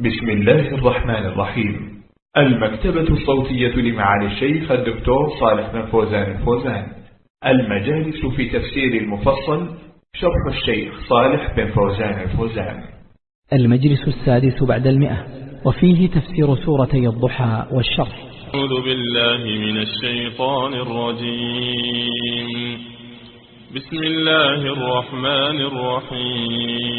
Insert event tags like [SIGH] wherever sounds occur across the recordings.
بسم الله الرحمن الرحيم. المكتبة الصوتية لمعالي الشيخ الدكتور صالح بن فوزان الفوزان. المجالس في تفسير المفصل شرح الشيخ صالح بن فوزان الفوزان. المجلس السادس بعد المئة. وفيه تفسير سورتي الضحى والشرح. أعوذ بالله من الشيطان الرجيم. بسم الله الرحمن الرحيم.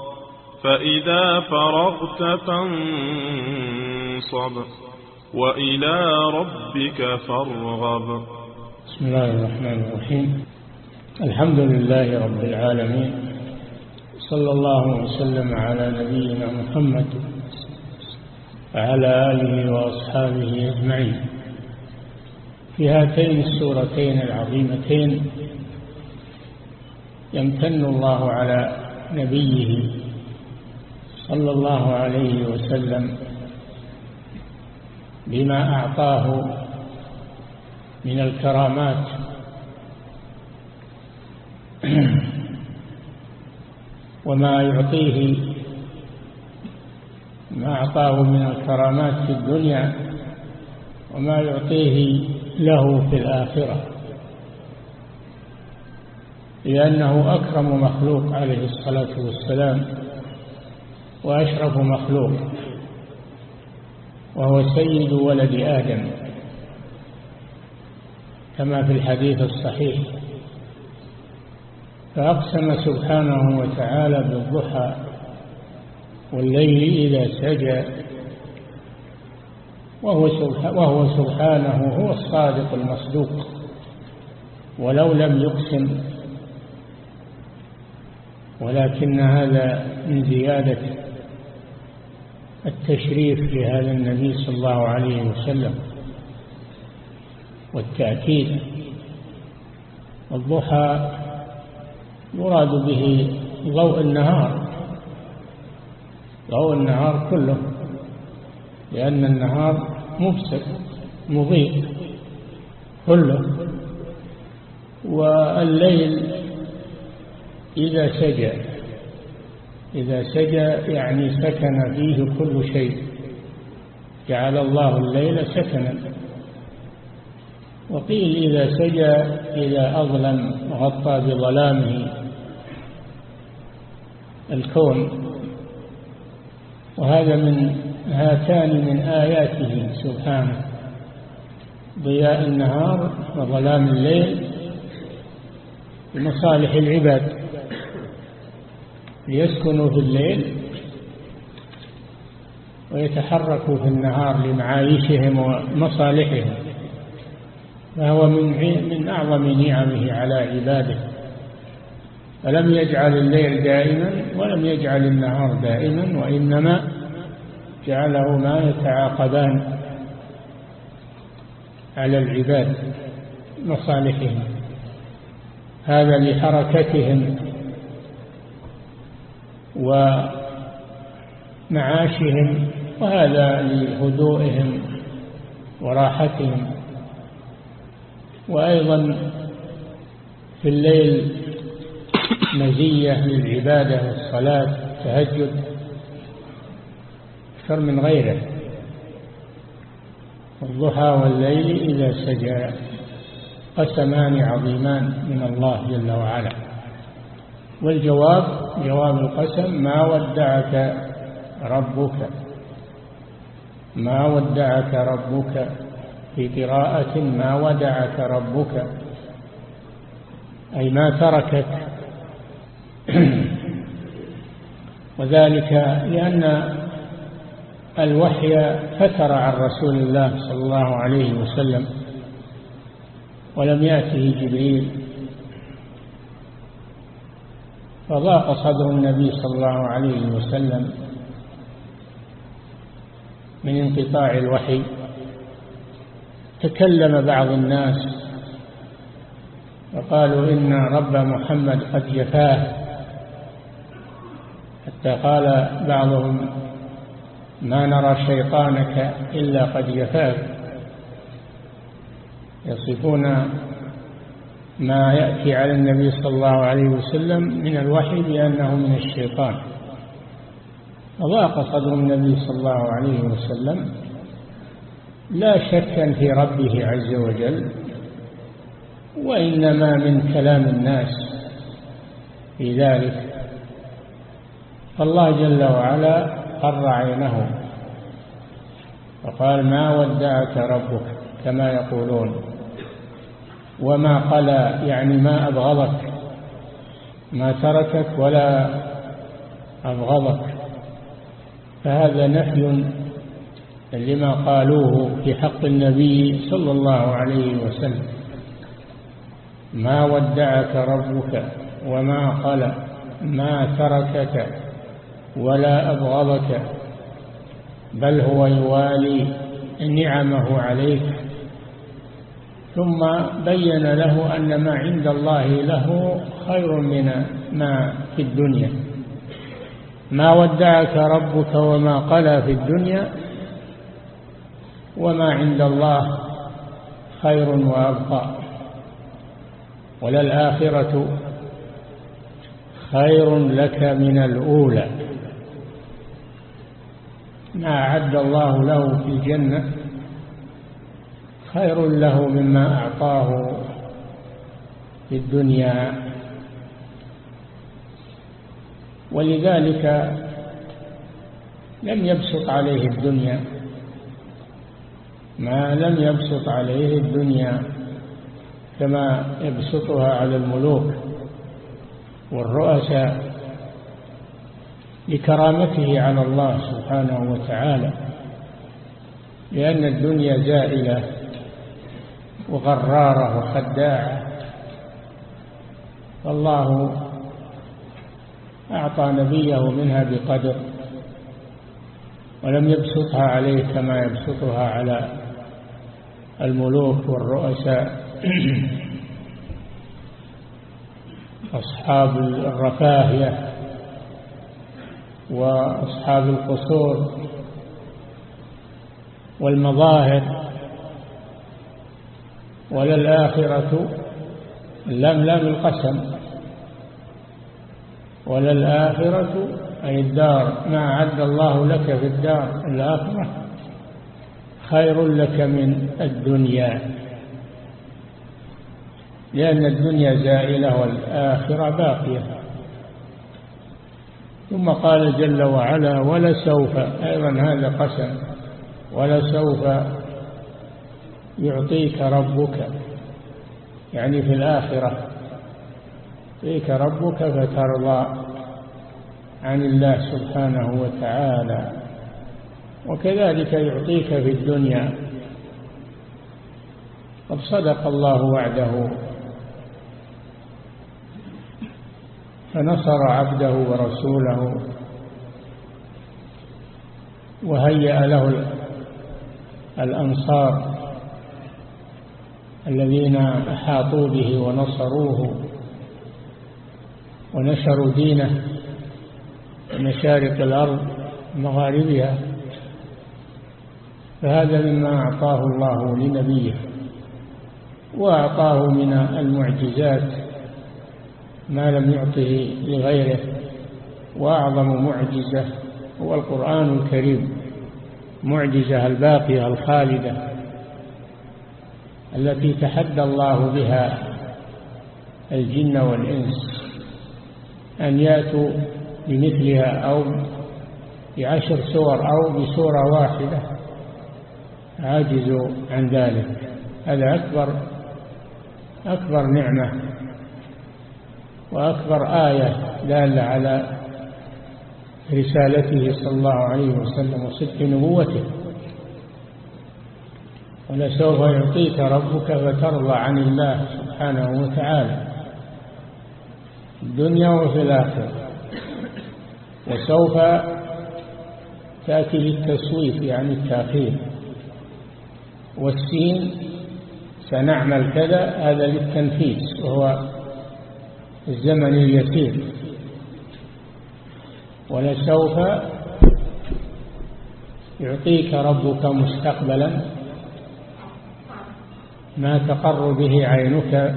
فإذا فرغت فانصب وإلى ربك فارغب. بسم الله الرحمن الرحيم. الحمد لله رب العالمين. صلى الله وسلم على نبينا محمد وعلى آله وأصحابه أجمعين. في هاتين السورتين العظيمتين يمتن الله على نبيه صلى الله عليه وسلم بما أعطاه من الكرامات. [CLEARS THROAT] وما يعطيه ما أعطاه من الكرامات في الدنيا وما يعطيه له في الآخرة. لأنه أكرم مخلوق عليه الصلاة والسلام. وأشرف مخلوق وهو سيد ولد آدم. كما في الحديث الصحيح فأقسم سبحانه وتعالى بالضحى والليل إذا سجى وهو, سبحانه هو الصادق المصدوق ولو لم يقسم. ولكن هذا من زيادة التشريف لهذا النبي صلى الله عليه وسلم والتأكيد. الضحى يراد به ضوء النهار. ضوء النهار كله لأن النهار مبسط مضيء كله. والليل إذا سجى. إذا سجى يعني سكن فيه كل شيء. جعل الله الليل سكنا. وقيل إذا سجى إذا أظلم غطى بظلامه الكون. وهذا من هاتان من آياته سبحانه. ضياء النهار وظلام الليل لمصالح العباد. ليسكنوا في الليل ويتحركوا في النهار لمعايشهم ومصالحهم فهو من من أعظم نعمه على عباده. فلم يجعل الليل دائما ولم يجعل النهار دائما وإنما جعله ما يتعاقبان على العباد مصالحهم. هذا لحركتهم ومعاشهم وهذا لهدوئهم وراحتهم. وأيضا في الليل مزية للعبادة والصلاة تهجد أكثر من غيره. الضحى والليل إذا سجى قسمان عظيمان من الله جل وعلا. والجواب جواب القسم ما ودعك ربك. ما ودعك ربك. في قراءة ما ودعك ربك. أي ما تركك. [CLEARS THROAT] وذلك لأن الوحي فتر عن رسول الله صلى الله عليه وسلم ولم يأته جبريل. فضاق صدر النبي صلى الله عليه وسلم من انقطاع الوحي. تكلم بعض الناس وقالوا إن رب محمد قد جفاه. حتى قال بعضهم ما نرى شيطانك إلا قد جفاك. يصفون ما يأتي على النبي صلى الله عليه وسلم من الوحي بأنه من الشيطان. وضاق صدر النبي صلى الله عليه وسلم. لا شك في ربه عز وجل وإنما من كلام الناس في ذلك. فالله جل وعلا قر عينه وقال ما ودعك ربك كما يقولون. وما قلى يعني ما أبغضك ما تركك ولا أبغضك. فهذا نفي لما قالوه في حق النبي صلى الله عليه وسلم. ما ودعك ربك وما قلى ما تركك ولا أبغضك بل هو يوالي نعمه عليك. ثم بين له أن ما عند الله له خير من ما في الدنيا. ما ودعك ربك وما قلى في الدنيا وما عند الله خير وأبقى. وللآخرة خير لك من الأولى. ما أعد الله له في الجنة خير له مما أعطاه في الدنيا. ولذلك لم يبسط عليه الدنيا. ما لم يبسط عليه الدنيا كما يبسطها على الملوك والرؤساء لكرامته على الله سبحانه وتعالى لأن الدنيا زائلة. وغرارة وخداعة فالله أعطى نبيه منها بقدر ولم يبسطها عليه كما يبسطها على الملوك والرؤساء. [CLEARS THROAT] أصحاب الرفاهية وأصحاب القصور والمظاهر. وللآخرة لم لم القسم. وللآخرة أي الدار ما أعد الله لك في الدار الآخرة خير لك من الدنيا. لأن الدنيا زائلة والآخرة باقية. ثم قال جل وعلا ولسوف أيضا هذا قسم. ولسوف يعطيك ربك يعني في الآخرة يعطيك ربك فترضى عن الله سبحانه وتعالى وكذلك يعطيك في الدنيا. قد صدق الله وعده فنصر عبده ورسوله وهيأ له الأنصار. الذين أحاطوا به ونصروه ونشروا دينه مشارق الأرض مغاربها فهذا مما أعطاه الله لنبيه وأعطاه من المعجزات ما لم يعطه لغيره وأعظم معجزة هو القرآن الكريم معجزة الباقية الخالدة. التي تحدى الله بها الجن والإنس أن يأتوا بمثلها أو بعشر سور أو بسورة واحدة. عاجزوا عن ذلك. هذا أكبر أكبر نعمة وأكبر آية دالة على رسالته صلى الله عليه وسلم وصدق نبوته. ولسوف يعطيك ربك فترضى عن الله سبحانه وتعالى. الدنيا وفي الآخرة. وسوف تأتي للتسويف يعني التأخير. والسين سنعمل كذا هذا للتنفيذ وهو الزمن اليسير. ولسوف يعطيك ربك مستقبلا ما تقر به عينك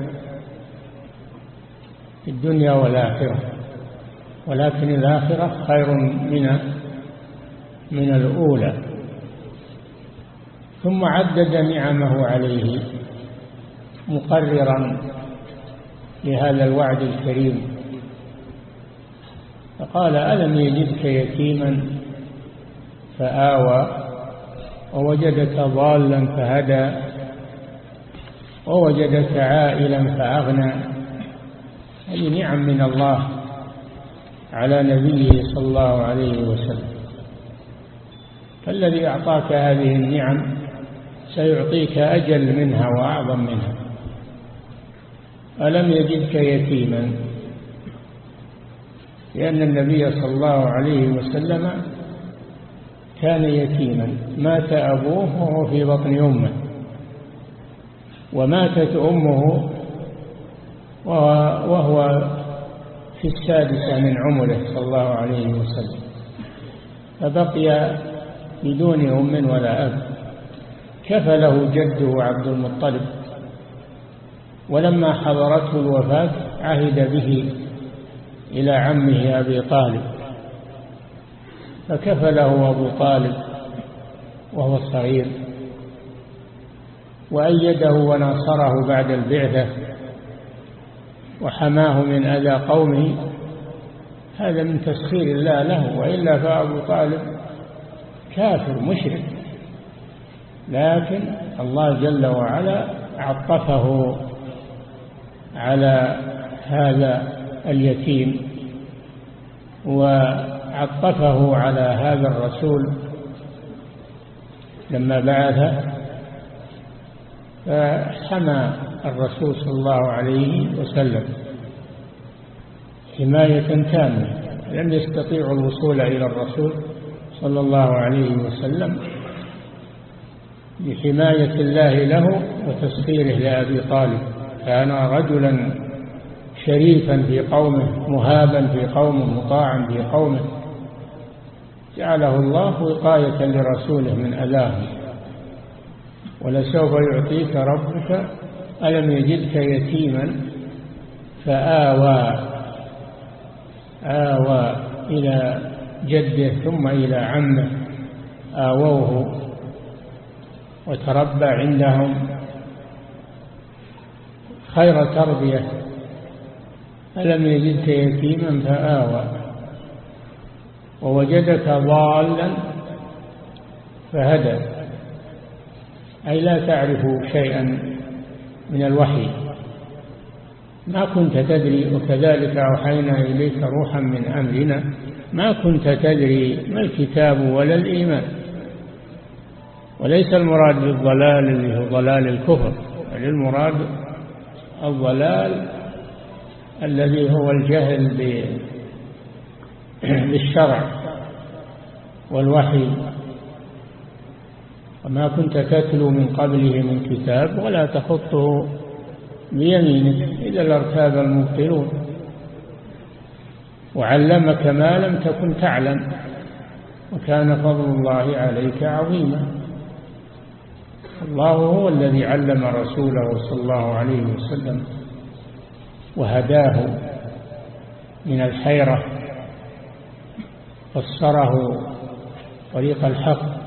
في الدنيا والآخرة. ولكن الآخرة خير من من الأولى. ثم عدد نعمه عليه مقررا لهذا الوعد الكريم. فقال ألم يجدك يتيما؟ فآوى ووجدك ضالا فهدى. ووجدك عائلا فأغنى. هذه نعم من الله على نبيه صلى الله عليه وسلم. فالذي أعطاك هذه النعم سيعطيك أجل منها وأعظم منها. ألم يجدك يتيما؟ لأن النبي صلى الله عليه وسلم كان يتيما. مات أبوه وهو في بطن أمه. وماتت أمه وهو في السادسة من عمره صلى الله عليه وسلم. فبقي بدون أم ولا أب. كفله جده عبد المطلب. ولما حضرته الوفاة عهد به إلى عمه أبي طالب. فكفله أبو طالب وهو صغير وأيده وناصره بعد البعثة وحماه من أذى قومه. هذا من تسخير الله له وإلا فأبو طالب كافر مشرك. لكن الله جل وعلا عطفه على هذا اليتيم وعطفه على هذا الرسول لما بعثه. فحمى الرسول صلى الله عليه وسلم حماية تامة لم يستطيعوا الوصول إلى الرسول صلى الله عليه وسلم بحماية الله له وتسخيره لأبي طالب. كان رجلا شريفا في قومه مهابا في قومه مطاعا في قومه. جعله الله وقاية لرسوله من أذاه ولسوف يعطيك ربك ألم يجدك يتيما؟ فآوى آوى إلى جده ثم إلى عمه. آووه وتربى عندهم. خير تربية. ألم يجدك يتيما؟ فآوى. ووجدك ضالا فهدى. أي لا تعرف شيئا من الوحي. ما كنت تدري وكذلك أوحينا إليك روحا من أمرنا. ما كنت تدري ما الكتاب ولا الإيمان. وليس المراد بالضلال اللي هو ضلال الكفر بل المراد الضلال الذي هو الجهل بالشرع والوحي. وما كنت تتلو من قبله من كتاب ولا تخطه بيمينك إذا لارتاب المبطلون. وعلمك ما لم تكن تعلم وكان فضل الله عليك عظيما. الله هو الذي علم رسوله صلى الله عليه وسلم وهداه من الحيرة فسره طريق الحق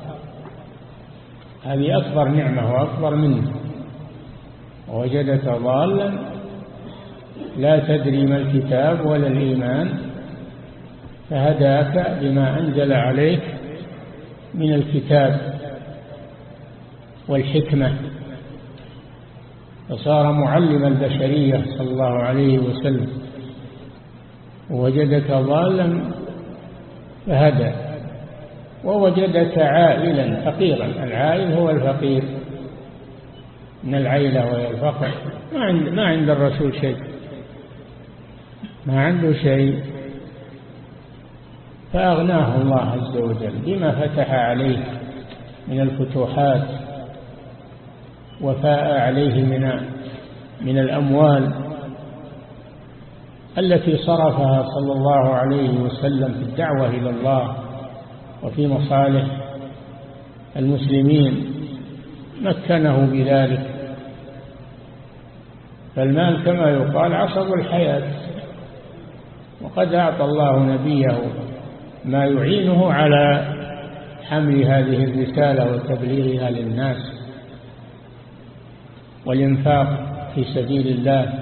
هذه أكبر نعمة وأكبر منه. ووجدك ضالا لا تدري ما الكتاب ولا الإيمان فهداك بما أنزل عليك من الكتاب والحكمة. فصار معلم البشرية صلى الله عليه وسلم. ووجدك ضالا فهدى. ووجدك عائلا فقيرا. العائل هو الفقير. من العيلة وهي الفقر ما عند, ما عند الرسول شيء. ما عنده شيء. فأغناه الله عز وجل بما فتح عليه من الفتوحات وفاء عليه من من الأموال التي صرفها صلى الله عليه وسلم في الدعوة إلى الله. وفي مصالح المسلمين مكنه بذلك. فالمال كما يقال عصب الحياة وقد أعطى الله نبيه ما يعينه على حمل هذه الرسالة وتبليغها للناس والإنفاق في سبيل الله.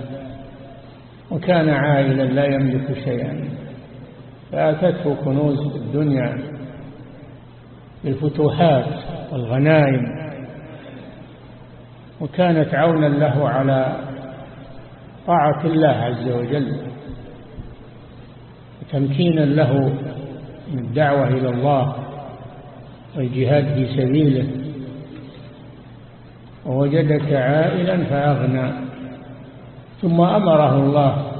وكان عائلا لا يملك شيئا فأتته كنوز الدنيا. بالفتوحات والغنائم. وكانت عونا له على طاعة الله عز وجل وتمكينا له من الدعوة إلى الله والجهاد في سبيله. ووجدك عائلا فأغنى ثم أمره الله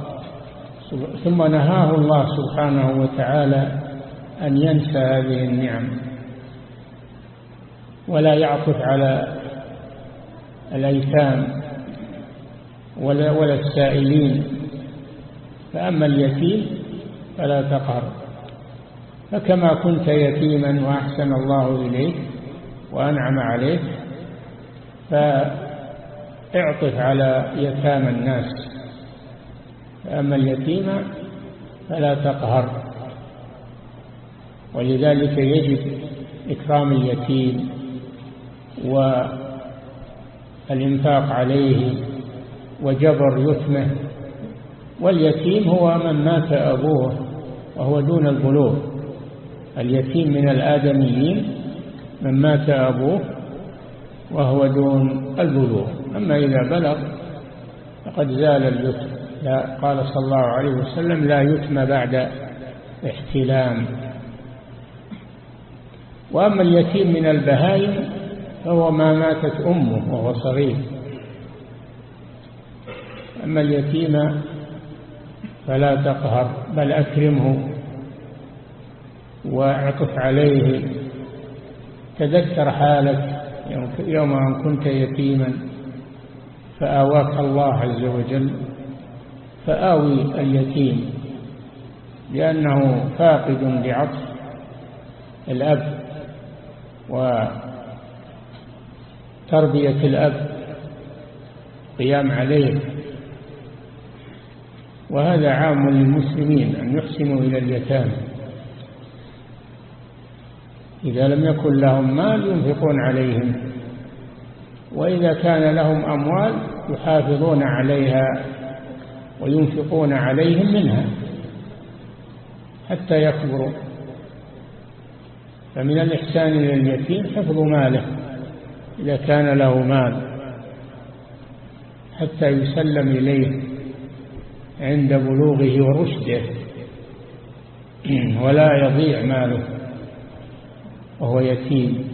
ثم نهاه الله سبحانه وتعالى أن ينسى هذه النعم. ولا يعطف على الأيتام ولا, ولا السائلين. فأما اليتيم فلا تقهر. فكما كنت يتيما وأحسن الله إليك وأنعم عليك فاعطف على يتامى الناس. فأما اليتيم فلا تقهر. ولذلك يجب إكرام اليتيم والإنفاق عليه وجبر يتمه واليتيم هو من مات أبوه وهو دون البلوغ. اليتيم من الآدميين من مات أبوه وهو دون البلوغ. أما إذا بلغ فقد زال اليتم. لا قال صلى الله عليه وسلم لا يتم بعد احتلام. وأما اليتيم من البهائم فهو ما ماتت أمه وهو صغير. أما اليتيم فلا تقهر بل أكرمه واعطف عليه. تذكر حالك يوم أن كنت يتيما فآواك الله عز وجل فآوي اليتيم لأنه فاقد لعطف الأب وتربية الأب قيام عليه. وهذا عام للمسلمين أن يحسنوا إلى اليتامى. إذا لم يكن لهم مال ينفقون عليهم وإذا كان لهم أموال يحافظون عليها وينفقون عليهم منها حتى يكبروا. فمن الإحسان إلى اليتيم حفظ ماله. إذا كان له مال حتى يسلم إليه عند بلوغه ورشده [CLEARS THROAT] ولا يضيع ماله وهو يتيم.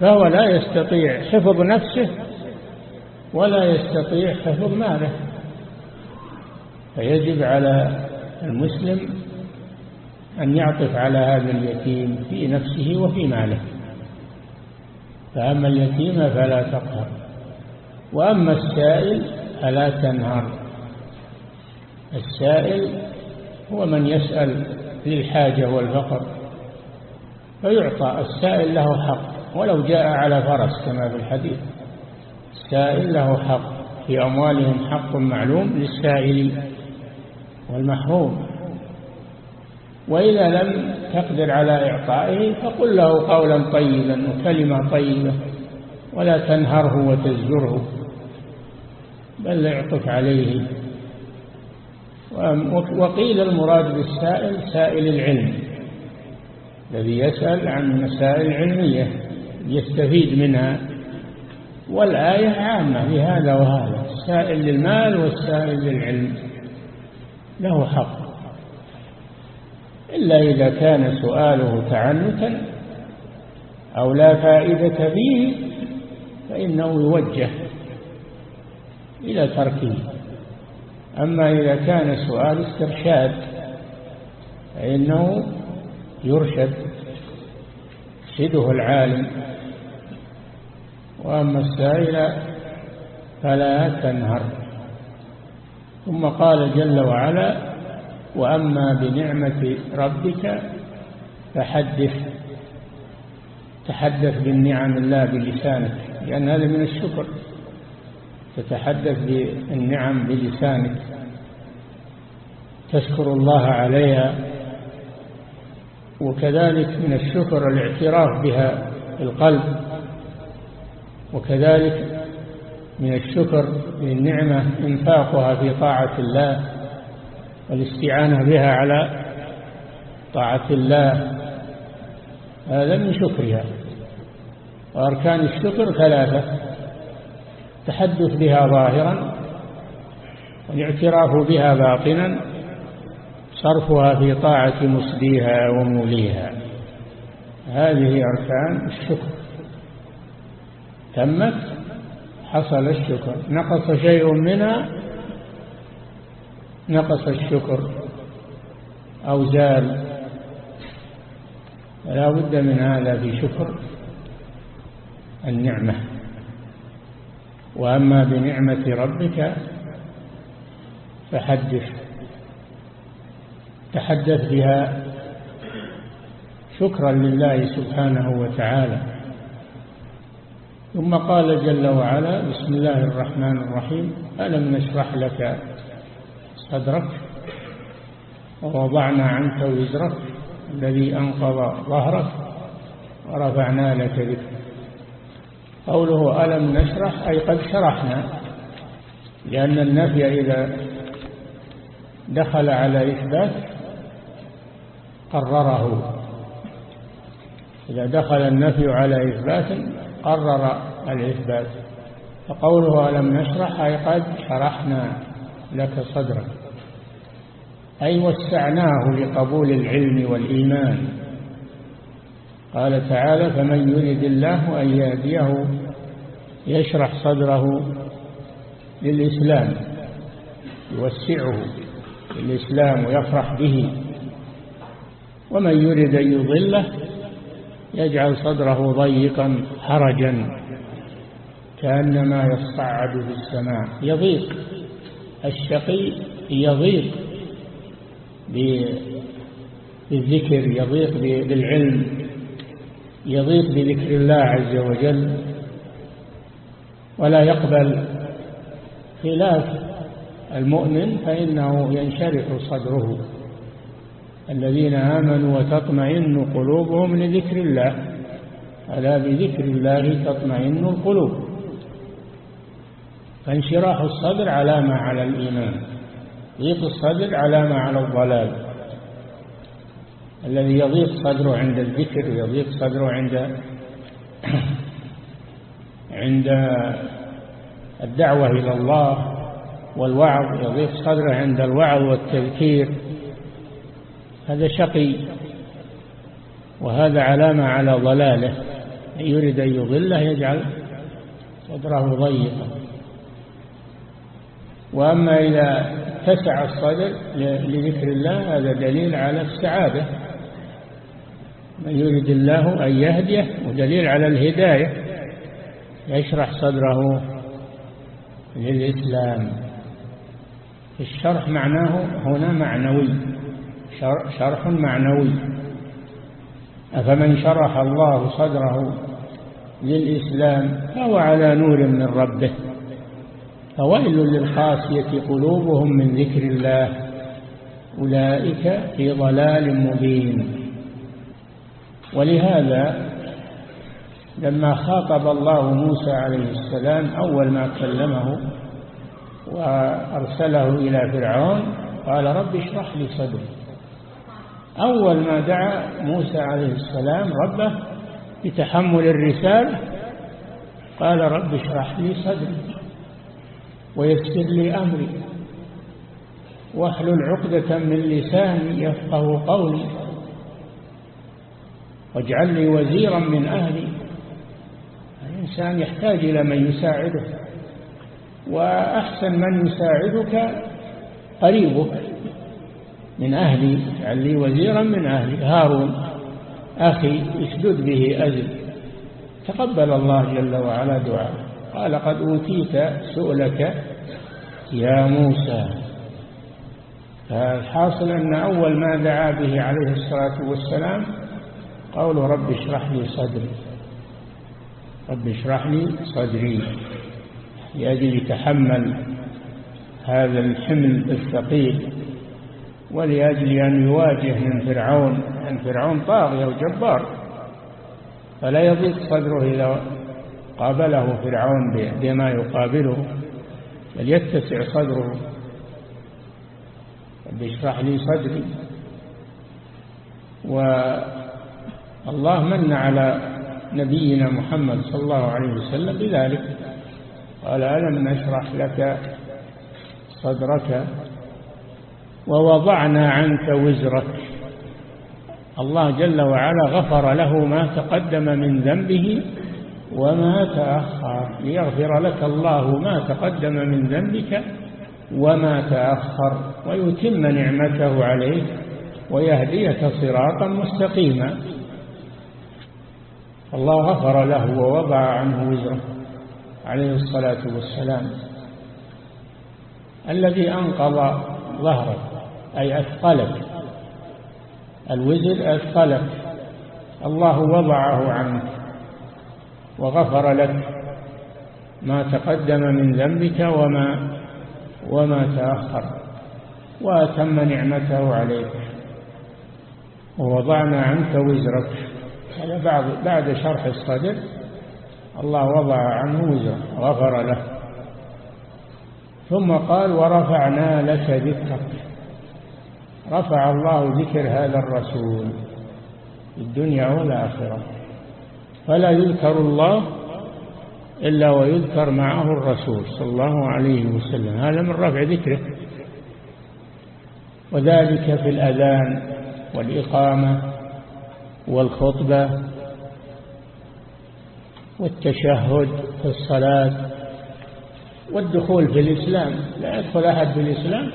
فهو لا يستطيع حفظ نفسه ولا يستطيع حفظ ماله. فيجب على المسلم أن يعطف على هذا اليتيم في نفسه وفي ماله. فأما اليتيم فلا تقهر وأما السائل فلا تنهر. السائل هو من يسأل للحاجة والفقر فيعطى السائل له حق ولو جاء على فرس كما في الحديث السائل له حق في أموالهم حق معلوم للسائل والمحروم. وإذا لم تقدر على إعطائه فقل له قولا طيبا وكلمة طيبة ولا تنهره وتزجره بل اعطف عليه. وقيل المراد بالسائل سائل العلم الذي يسأل عن مسائل علمية يستفيد منها والآية عامة لهذا وهذا السائل للمال والسائل للعلم له حق. إلا إذا كان سؤاله تعنتا أو لا فائدة فيه فإنه يوجه إلى تركه. أما إذا كان سؤال استرشاد فإنه يرشد يرشده العالم. وأما السائل فلا تنهر. ثم قال جل وعلا وأما بنعمة ربك فحدث تحدث بالنعم الله بلسانك لأن هذا من الشكر تتحدث بالنعم بلسانك تشكر الله عليها وكذلك من الشكر الاعتراف بها القلب وكذلك من الشكر بالنعمة إنفاقها في طاعة الله. والاستعانة بها على طاعة الله. هذا من شكرها. وأركان الشكر ثلاثة. التحدث بها ظاهرا والاعتراف بها باطنا صرفها في طاعة مسديها وموليها. هذه أركان الشكر. تمت حصل الشكر. نقص شيء منها نقص الشكر أو زال لا بد من هذا في شكر النعمة. وأما بنعمة ربك فحدث تحدث بها شكرا لله سبحانه وتعالى. ثم قال جل وعلا بسم الله الرحمن الرحيم ألم نشرح لك صدرك ووضعنا عنك وزرك الذي أنقض ظهرك ورفعنا لك ذكرك. قوله ألم نشرح؟ أي قد شرحنا لأن النفي إذا دخل على إثبات قرره. إذا دخل النفي على إثبات قرر الإثبات. فقوله ألم نشرح؟ أي قد شرحنا لك صدرك. أي وسعناه لقبول العلم والإيمان. قال تعالى فمن يريد الله أن يهديه يشرح صدره للإسلام يوسعه للإسلام ويفرح به. ومن يريد أن يضله يجعل صدره ضيقا حرجا كأنما يصعد في السماء. يضيق. الشقي يضيق. بالذكر يضيق بالعلم يضيق بذكر الله عز وجل ولا يقبل خلاف المؤمن فإنه ينشرح صدره. الذين آمنوا وتطمئن قلوبهم لذكر الله ألا بذكر الله تطمئن القلوب. فانشراح الصدر علامة على الإيمان. ضيق الصدر علامة على الضلال. الذي يضيق صدره عند الذكر يضيق صدره عند [COUGHS] عند الدعوة إلى الله والوعظ يضيق صدره عند الوعظ والتذكير. هذا شقي وهذا علامة على ضلاله. يريد أن يضله يجعل صدره ضيقا. وأما إذا اتسع الصدر لذكر الله هذا دليل على السعادة. من يريد الله أن يهديه ودليل على الهداية. يشرح صدره للإسلام. الشرح معناه هنا معنوي. شرح معنوي. أفمن شرح الله صدره للإسلام فهو على نور من ربه. فويل للقاسية قلوبهم من ذكر الله. أولئك في ضلال مبين. ولهذا لما خاطب الله موسى عليه السلام أول ما كلمه وأرسله إلى فرعون قال رب اشرح لي صدري. أول ما دعا موسى عليه السلام ربه بتحمل الرسالة قال رب اشرح لي صدري. ويسر لي أمري. واحلل عقدة من لساني يفقه قولي. واجعل لي وزيرا من أهلي. الإنسان يحتاج إلى من يساعده. وأحسن من يساعدك قريبك من أهلي. اجعل لي وزيرا من أهلي. هارون أخي اشدد به أزل. تقبل الله جل وعلا دعاء قال قد أوتيت سؤلك يا موسى. فالحاصل أن أول ما دعا به عليه الصلاة والسلام قول رب اشرح لي صدري. رب اشرح لي صدري. لأجل يتحمل هذا الحمل الثقيل ولأجل أن يواجه من فرعون أن فرعون طاغية وجبار فلا يضيق صدره إذا قابله فرعون بما يقابله بل يتسع صدره. رب اشرح لي صدري. والله من على نبينا محمد صلى الله عليه وسلم بذلك. قال ألم نشرح لك صدرك؟ ووضعنا عنك وزرك. الله جل وعلا غفر له ما تقدم من ذنبه وما تأخر. ليغفر لك الله ما تقدم من ذنبك وما تأخر. ويتم نعمته عليك ويهديك صراطا مستقيما. الله غفر له ووضع عنه وزره عليه الصلاة والسلام. الذي أنقض ظهرك أي أثقلك. الوزر أثقلك. الله وضعه عنك. وغفر لك ما تقدم من ذنبك وما وما تأخر. وأتم نعمته عليك. ووضعنا عنك وزرك. هذا بعد بعد شرح الصدر الله وضع عنه وزره غفر له. ثم قال ورفعنا لك ذكرك. رفع الله ذكر هذا الرسول في الدنيا والآخرة. فلا يذكر الله إلا ويذكر معه الرسول صلى الله عليه وسلم. هذا من رفع ذكره. وذلك في الأذان والإقامة والخطبة والتشهد في الصلاة والدخول في الإسلام. لا يدخل أحد في الإسلام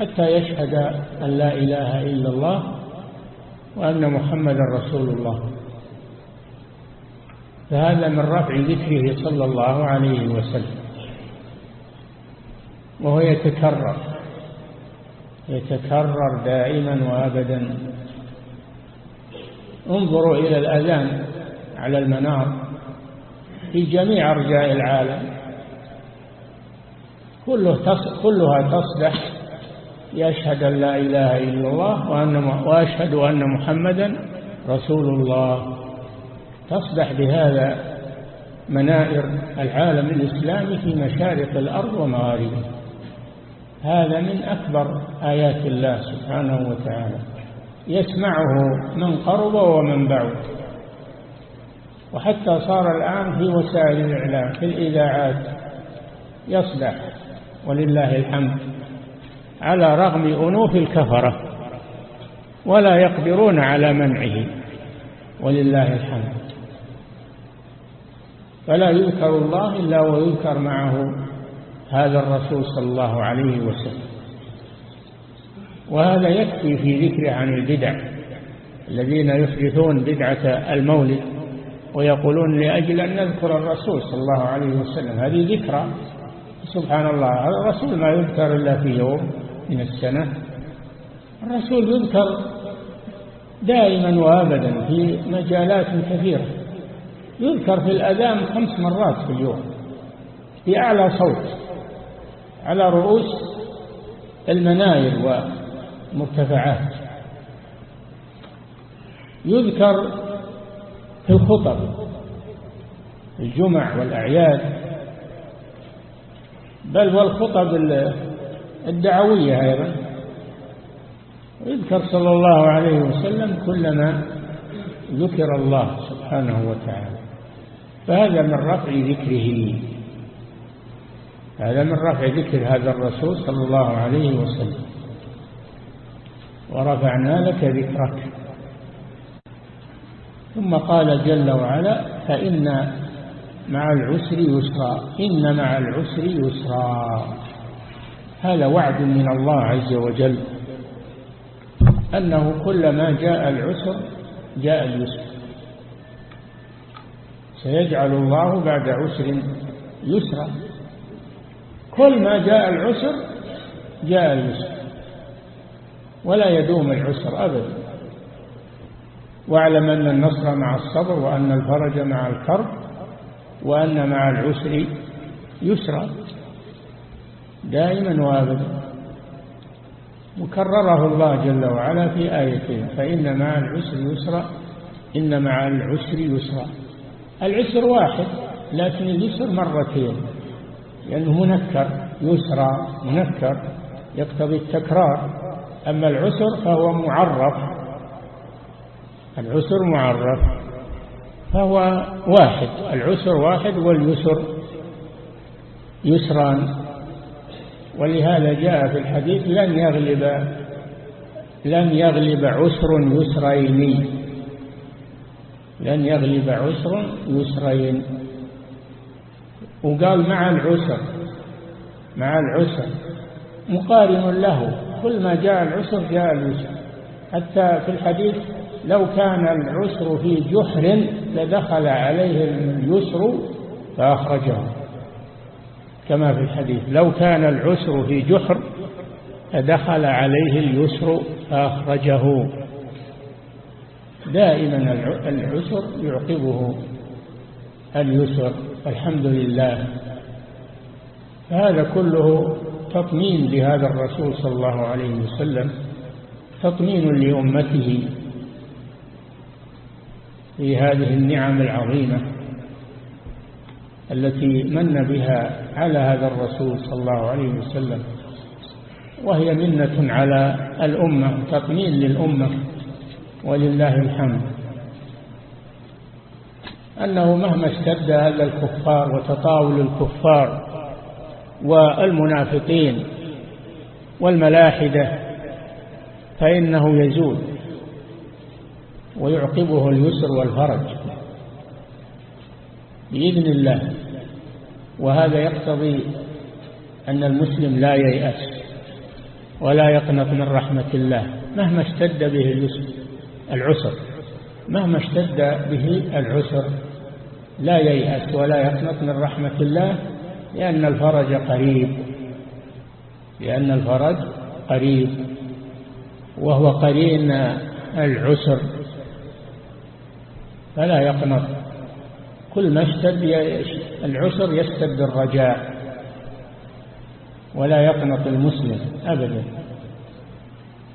حتى يشهد أن لا إله إلا الله وأن محمد رسول الله. فهذا من رفع ذكره صلى الله عليه وسلم. وهو يتكرر يتكرر دائما وابدا. انظروا إلى الأذان على المنار في جميع أرجاء العالم. كله كلها تصدح يشهد أن لا إله إلا الله وأن وأشهد أن محمدا رسول الله. تصدح بهذا منائر العالم الإسلامي في مشارق الأرض ومغاربها هذا من أكبر آيات الله سبحانه وتعالى. يسمعه من قرب ومن بعد. وحتى صار الآن في وسائل الإعلام في الإذاعات. يصدح ولله الحمد على رغم أنوف الكفرة ولا يقدرون على منعه. ولله الحمد. فلا يذكر الله إلا ويذكر معه هذا الرسول صلى الله عليه وسلم. وهذا يكفي في ذكره عن البدع الذين يحدثون بدعة المولد ويقولون لأجل أن نذكر الرسول صلى الله عليه وسلم. هذه ذكرى. سبحان الله الرسول ما يذكر إلا في يوم من السنة. الرسول يذكر دائما وابدا في مجالات كثيرة. يذكر في الأذان خمس مرات في اليوم بأعلى صوت على رؤوس المناير والمرتفعات يذكر في الخطب الجمع والأعياد بل والخطب الدعوية أيضا. يذكر صلى الله عليه وسلم كلما ذكر الله سبحانه وتعالى. فهذا من رفع ذكره. هذا من رفع ذكر هذا الرسول صلى الله عليه وسلم. ورفعنا لك ذكرك. ثم قال جل وعلا فإن مع العسر يسرا. إن مع العسر يسرا. هذا وعد من الله عز وجل. أنه كلما جاء العسر جاء اليسر. سيجعل الله بعد عسر يسرا. كل ما جاء العسر جاء اليسر ولا يدوم العسر أبدا. واعلم أن النصر مع الصبر وأن الفرج مع الكرب وأن مع العسر يسرا. دائما وابدا. وكرره الله جل وعلا في آيتين فإن مع العسر يسرا إن مع العسر يسرا. العسر واحد لكن اليسر مرتين. لأنه منكر يسرى منكر يقتضي التكرار. أما العسر فهو معرف. العسر معرف فهو واحد. العسر واحد واليسر يسران. ولهذا جاء في الحديث لن يغلب لن يغلب عسر يسرين. لن يغلب عسر يسرين وقال مع العسر مع العسر. مقارن له كل ما جاء العسر جاء اليسر حتى في الحديث لو كان العسر في جحر لدخل عليه اليسر فأخرجه. كما في الحديث لو كان العسر في جحر لدخل عليه اليسر فأخرجه. دائما العسر يعقبه. اليسر الحمد لله. هذا كله تطمين لهذا الرسول صلى الله عليه وسلم تطمين لأمته في هذه النعم العظيمة التي من بها على هذا الرسول صلى الله عليه وسلم وهي منة على الأمة تطمين للأمة. ولله الحمد. أنه مهما اشتد هذا الكفار وتطاول الكفار والمنافقين والملاحدة فإنه يزول ويعقبه اليسر والفرج بإذن الله. وهذا يقتضي أن المسلم لا ييأس ولا يقنط من رحمة الله مهما اشتد به اليسر. العسر. مهما اشتد به العسر لا ييأس ولا يقنط من رحمة الله لأن الفرج قريب لأن الفرج قريب وهو قرين العسر. فلا يقنط كل ما اشتد العسر يشتد الرجاء ولا يقنط المسلم أبدا.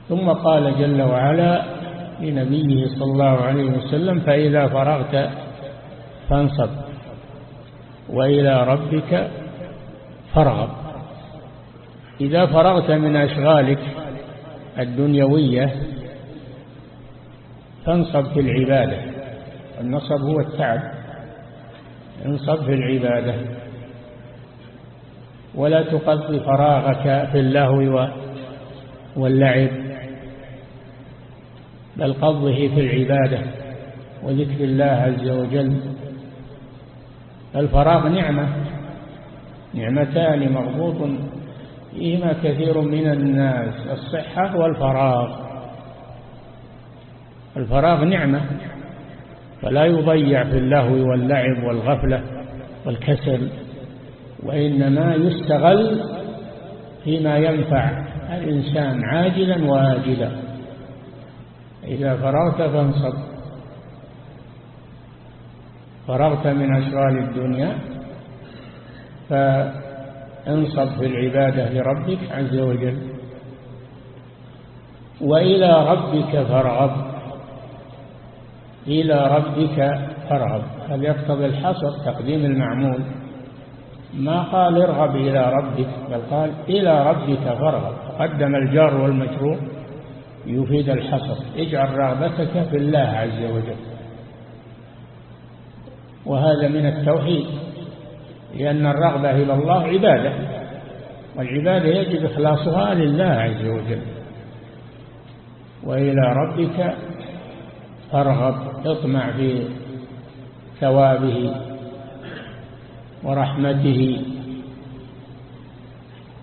ثم قال جل وعلا لنبيه صلى الله عليه وسلم فإذا فرغت فانصب وإلى ربك فارغب. إذا فرغت من أشغالك الدنيوية فانصب في العبادة. النصب هو التعب. انصب في العبادة. ولا تقضي فراغك في اللهو واللعب. بل قضه في العبادة وذكر الله عز وجل. الفراغ نعمة نعمتان مغبوط فيهما كثير من الناس الصحة والفراغ. الفراغ نعمة فلا يضيع في اللهو واللعب والغفلة والكسل وإنما يستغل فيما ينفع الإنسان عاجلا وآجلا. إذا فرغت فانصب. فرغت من أشغال الدنيا فانصب في العبادة لربك عز وجل. وإلى ربك فارغب. إلى ربك فارغب. هذا يقتضي الحصر؟ تقديم المعمول. ما قال ارغب إلى ربك بل قال إلى ربك فارغب. قدم الجار والمجرور. يفيد الحصر. اجعل رغبتك في الله عز وجل. وهذا من التوحيد لأن الرغبة إلى الله عبادة والعبادة يجب إخلاصها لله عز وجل. وإلى ربك فارغب اطمع في ثوابه ورحمته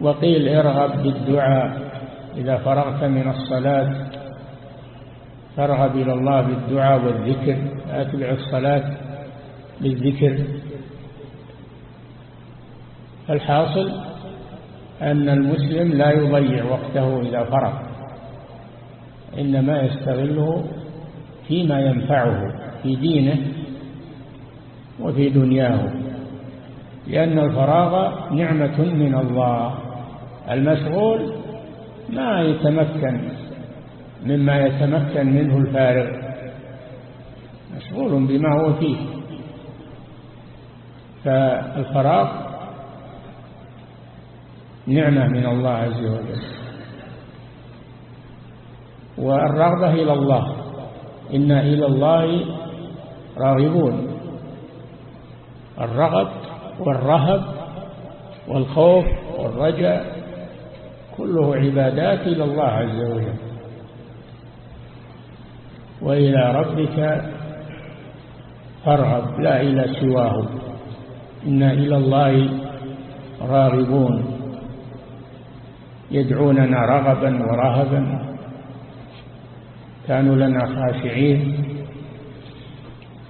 وقيل ارغب بالدعاء. إذا فرغت من الصلاة فارغب إلى الله بالدعاء والذكر. أتبع الصلاة بالذكر. الحاصل أن المسلم لا يضيع وقته إذا فرغ إنما يستغله فيما ينفعه في دينه وفي دنياه لأن الفراغ نعمة من الله. المشغول ما يتمكن مما يتمكن منه الفارغ مشغول بما هو فيه. فالفراغ نعمة من الله عز وجل. والرغبة إلى الله إنا إلى الله راغبون. الرغب والرهب والخوف والرجاء كله عبادات إلى الله عز وجل. وإلى ربك فارغب لا إلى سواه إنا إلى الله راغبون. يدعوننا رغبا ورهبا. كانوا لنا خاشعين.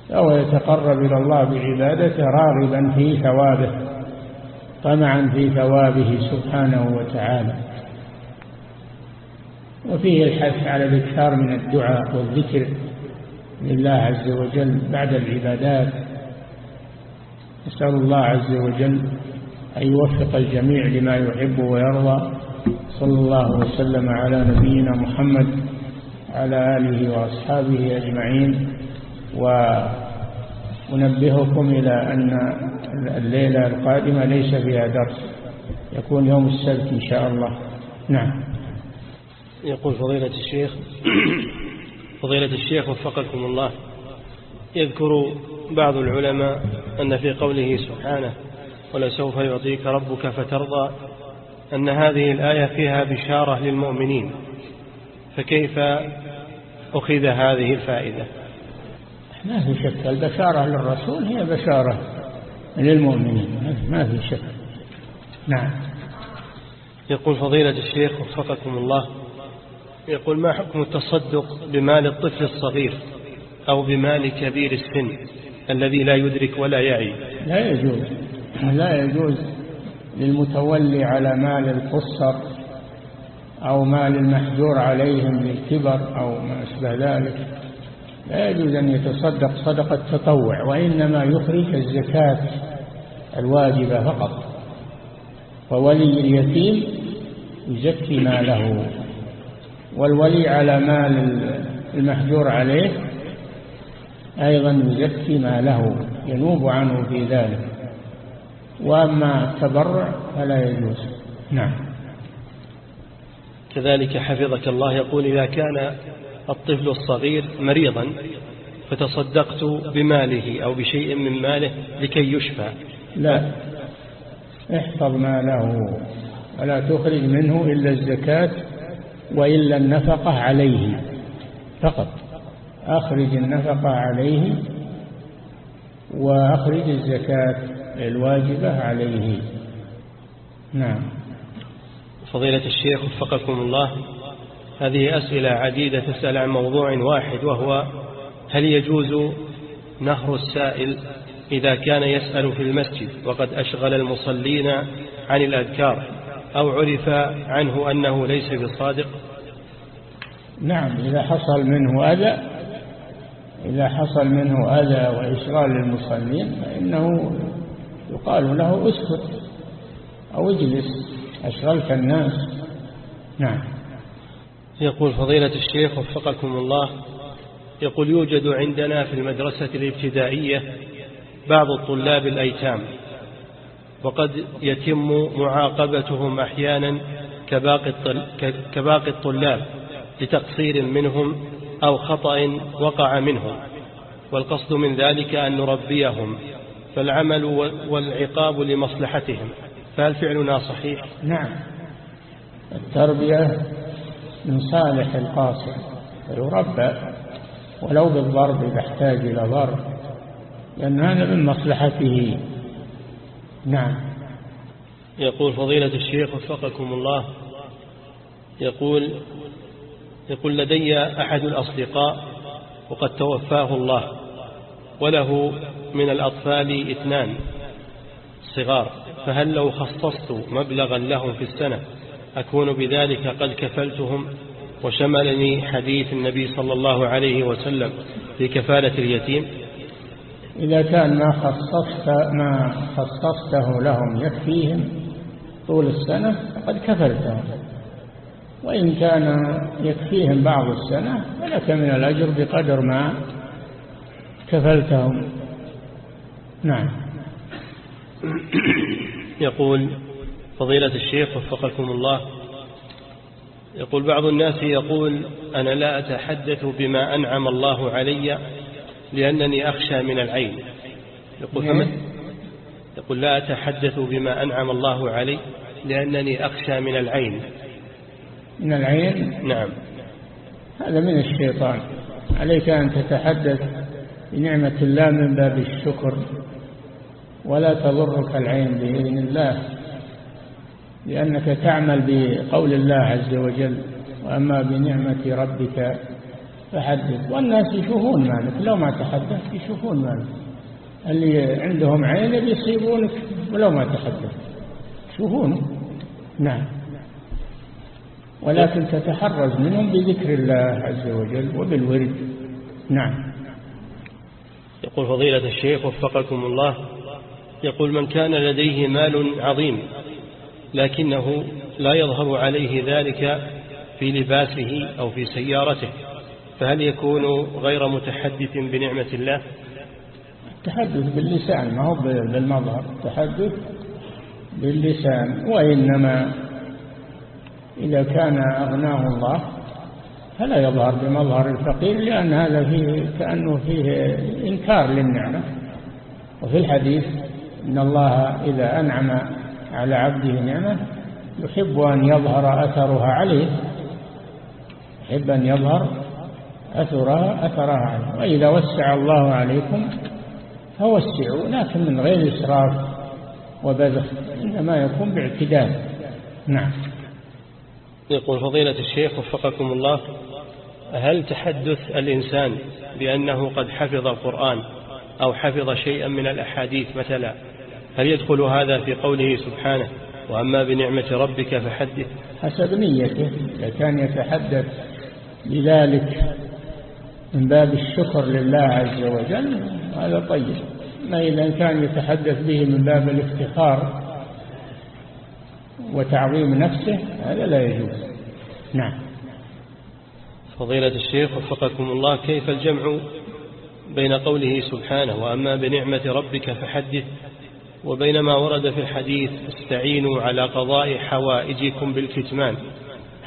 فهو يتقرب إلى الله بعبادته راغبا في ثوابه طمعا في ثوابه سبحانه وتعالى. وفيه الحث على الإكثار من الدعاء والذكر لله عز وجل بعد العبادات. نسأل الله عز وجل أن يوفق الجميع لما يحب ويرضى. صلى الله وسلم على نبينا محمد على آله وأصحابه أجمعين. وننبهكم إلى أن الليلة القادمة ليس فيها درس. يكون يوم السبت إن شاء الله. نعم. يقول فضيلة الشيخ [COUGHS] فضيلة الشيخ وفقكم الله يذكر بعض العلماء أن في قوله سبحانه ولسوف يعطيك ربك فترضى أن هذه الآية فيها بشارة للمؤمنين فكيف أخذ هذه الفائدة؟ ما في شك البشارة للرسول هي بشارة للمؤمنين ما في شك. نعم. يقول فضيلة الشيخ وفقكم الله يقول ما حكم التصدق بمال الطفل الصغير أو بمال كبير السن الذي لا يدرك ولا يعي؟ لا يجوز. لا يجوز للمتولي على مال القصر أو مال المحجور عليهم للكبر أو ما أشبه ذلك. لا يجوز أن يتصدق صدقة تطوع وإنما يخرج الزكاة الواجبة فقط. وولي اليتيم يزكي ماله. والولي على مال المحجور عليه أيضا يزكي ماله ينوب عنه في ذلك. وأما التبرع فلا يجوز. نعم. كذلك حفظك الله يقول إذا كان الطفل الصغير مريضا فتصدقت بماله أو بشيء من ماله لكي يشفى. لا. احفظ ماله. ولا تخرج منه إلا الزكاة وإلا النفقة عليه فقط. أخرج النفقة عليه وأخرج الزكاة الواجبة عليه. نعم. فضيلة الشيخ وفقكم الله هذه أسئلة عديدة تسأل عن موضوع واحد وهو هل يجوز نهر السائل إذا كان يسأل في المسجد؟ وقد أشغل المصلين عن الأذكار. أو عرف عنه أنه ليس بصادق نعم إذا حصل منه أذى إذا حصل منه أذى وإشغال للمصلين فإنه يقال له اسكت أو اجلس. أشغلت الناس. نعم. يقول فضيلة الشيخ وفقكم الله يقول يوجد عندنا في المدرسة الابتدائية بعض الطلاب الأيتام وقد يتم معاقبتهم أحيانا كباقي الطلاب لتقصير منهم أو خطأ وقع منهم. والقصد من ذلك أن نربيهم فالعمل والعقاب لمصلحتهم. فهل فعلنا صحيح؟ نعم. التربية من صالح القاصر فيربى ولو بالضرب إذا احتاج إلى ضرب لأن هذا من مصلحته. نعم. يقول فضيلة الشيخ وفقكم الله يقول يقول لدي أحد الأصدقاء وقد توفاه الله وله من الأطفال اثنان صغار فهل لو خصصت مبلغا لهم في السنة أكون بذلك قد كفلتهم وشملني حديث النبي صلى الله عليه وسلم في كفالة اليتيم؟ إذا كان ما خصصت ما خصصته لهم يكفيهم طول السنة فقد كفلتهم. وإن كان يكفيهم بعض السنة فلك من الأجر بقدر ما كفلتهم. نعم. يقول فضيلة الشيخ وفقكم الله يقول بعض الناس يقول أنا لا أتحدث بما أنعم الله علي لأنني أخشى من العين. يقول فمن. يقول لا أتحدث بما أنعم الله علي لأنني أخشى من العين. من العين؟ نعم. هذا من الشيطان. عليك أن تتحدث بنعمة الله من باب الشكر ولا تضرك العين بإذن الله لأنك تعمل بقول الله عز وجل وأما بنعمة ربك فحدث والناس يشوفون مالك. لو ما تحدث يشوفون مالك. اللي عندهم عين بيصيبونك ولو ما تحدث. يشوفونك نعم. ولكن تتحرز منهم بذكر الله عز وجل وبالورد. نعم. يقول فضيلة الشيخ وفقكم الله. يقول من كان لديه مال عظيم لكنه لا يظهر عليه ذلك في لباسه أو في سيارته. فهل يكون غير متحدث بنعمة الله؟ التحدث باللسان ما هو بالمظهر. التحدث باللسان وإنما إذا كان أغناه الله فلا يظهر بمظهر الفقير لأن هذا فيه كأنه فيه إنكار للنعمة. وفي الحديث إن الله إذا أنعم على عبده نعمة يحب أن يظهر أثرها عليه يحب أن يظهر أثرها أثرها عليه وإذا وسع الله عليكم فوسعوا لكن من غير إسراف وبذخ إنما يكون باعتدال. نعم. يقول فضيلة الشيخ وفقكم الله هل تحدث الإنسان بأنه قد حفظ القرآن أو حفظ شيئا من الأحاديث مثلا؟ هل يدخل هذا في قوله سبحانه وأما بنعمة ربك فحدث؟ حسب نيته إذا كان يتحدث بذلك من باب الشكر لله عز وجل هذا طيب. ما إذا كان يتحدث به من باب الافتخار وتعظيم نفسه هذا لا يجوز. نعم. فضيلة الشيخ وفقكم الله كيف الجمع بين قوله سبحانه وأما بنعمة ربك فحدث وبين ما ورد في الحديث استعينوا على قضاء حوائجكم بالكتمان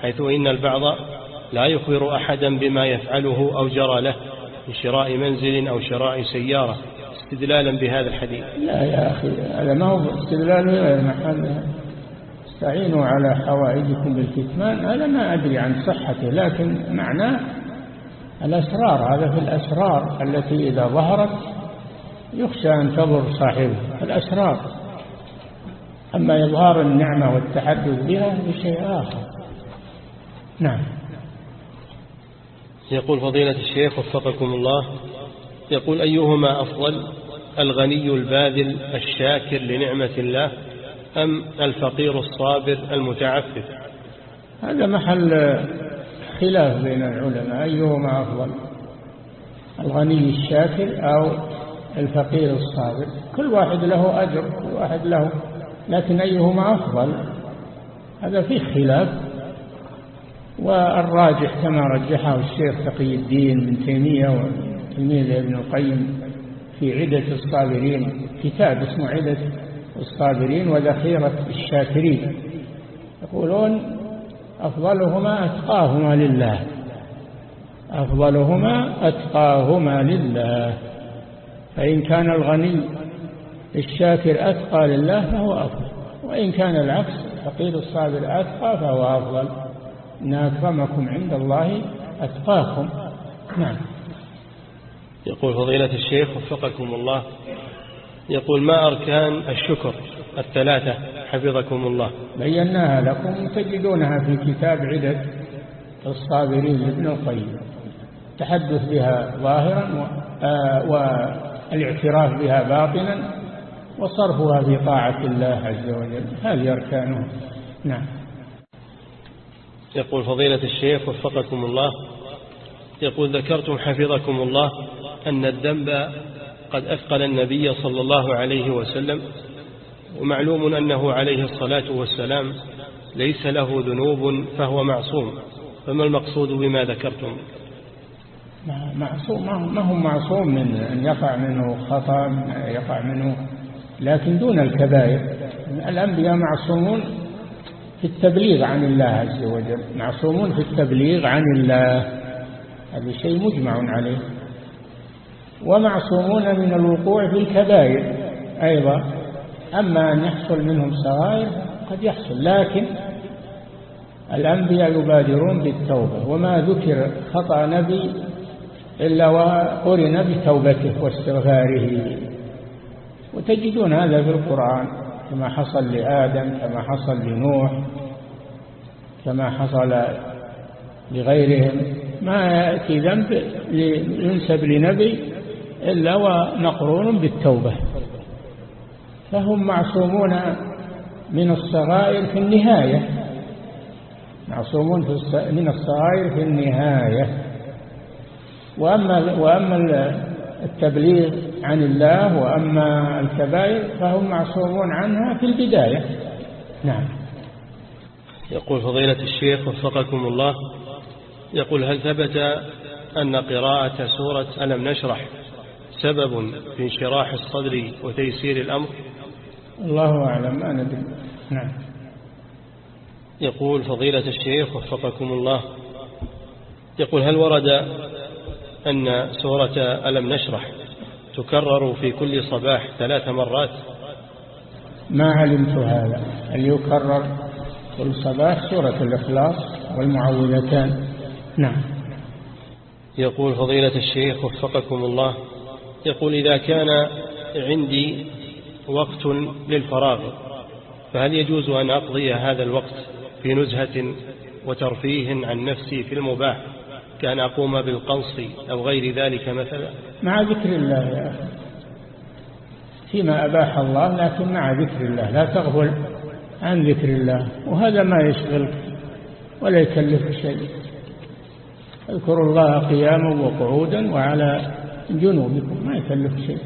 حيث إن البعض لا يخبر أحدا بما يفعله أو جرى له من شراء منزل أو شراء سيارة استدلالا بهذا الحديث. لا يا أخي هذا ما هو استدلال استعينوا على حوائجكم بالكتمان. هذا ما أدري عن صحته لكن معناه الأسرار. هذا في الأسرار التي إذا ظهرت يخشى أن تضر صاحبها الأسرار. أما إظهار النعمة والتحدث بها بشيء آخر. نعم. يقول فضيلة الشيخ وفقكم الله يقول أيهما أفضل الغني الباذل الشاكر لنعمة الله أم الفقير الصابر المتعفف؟ هذا محل خلاف بين العلماء أيهما أفضل الغني الشاكر أو الفقير الصابر؟ كل واحد له أجر كل واحد له لكن أيهما أفضل؟ هذا فيه خلاف. والراجح كما رجحه الشيخ تقي الدين بن تيمية وتلميذ ابن القيم في عدة الصابرين كتاب اسمه عدة الصابرين وذخيرة الشاكرين. يقولون أفضلهما أتقاهما لله. أفضلهما أتقاهما لله. فإن كان الغني الشاكر أتقى لله فهو أفضل وإن كان العكس فقيل الصابر أتقى فهو أفضل. إن أكرمكم عند الله أتقاكم. نعم. يقول فضيلة الشيخ وفقكم الله يقول ما أركان الشكر الثلاثة؟ حفظكم الله. بيناها لكم تجدونها في كتاب عدة الصابرين لابن القيم. التحدث بها ظاهرا آه، والاعتراف بها باطنا وصرفها في طاعة الله عز وجل. هذه أركانه نعم. يقول فضيلة الشيخ وفقكم الله. يقول ذكرتم حفظكم الله أن الذنب قد أثقل النبي صلى الله عليه وسلم ومعلوم أنه عليه الصلاة والسلام ليس له ذنوب فهو معصوم. فما المقصود بما ذكرتم؟ معصوم ما هو معصوم من أن يقع منه خطأ يقع منه لكن دون الكبائر. الأنبياء معصومون في التبليغ عن الله عز وجل. معصومون في التبليغ عن الله. هذا شيء مجمع عليه. ومعصومون من الوقوع في الكبائر أيضا. أما أن يحصل منهم صغائر قد يحصل. لكن الأنبياء يبادرون بالتوبة. وما ذكر خطأ نبي إلا وقرن بتوبته واستغفاره. وتجدون هذا في القرآن. كما حصل لآدم كما حصل لنوح كما حصل لغيرهم. ما يأتي ذنب ينسب لنبي إلا ونقرون بالتوبة. فهم معصومون من الصغائر في النهاية. معصومون من الصغائر في النهاية. وأما, وأما التبليغ عن الله وأما الكبائر فهم معصومون عنها في البداية. نعم. يقول فضيلة الشيخ وفقكم الله يقول هل ثبت أن قراءة سورة ألم نشرح سبب في انشراح الصدر وتيسير الأمر؟ الله أعلم ما ندري. نعم. يقول فضيلة الشيخ وفقكم الله يقول هل ورد أن سورة ألم نشرح تكرر في كل صباح ثلاث مرات؟ ما علمت هذا. هل يكرر كل صباح سورة الإخلاص والمعوذتان؟ نعم. يقول فضيلة الشيخ وفقكم الله يقول إذا كان عندي وقت للفراغ فهل يجوز أن أقضي هذا الوقت في نزهة وترفيه عن نفسي في المباح كأن أقوم بالقنص أو غير ذلك مثلا؟ مع ذكر الله يا أخي. فيما أباح الله لكن مع ذكر الله. لا تغفل عن ذكر الله. وهذا ما يشغلك ولا يكلف شيء. اذكروا الله قياما وقعودا وعلى جنوبكم. ما يكلف شيء.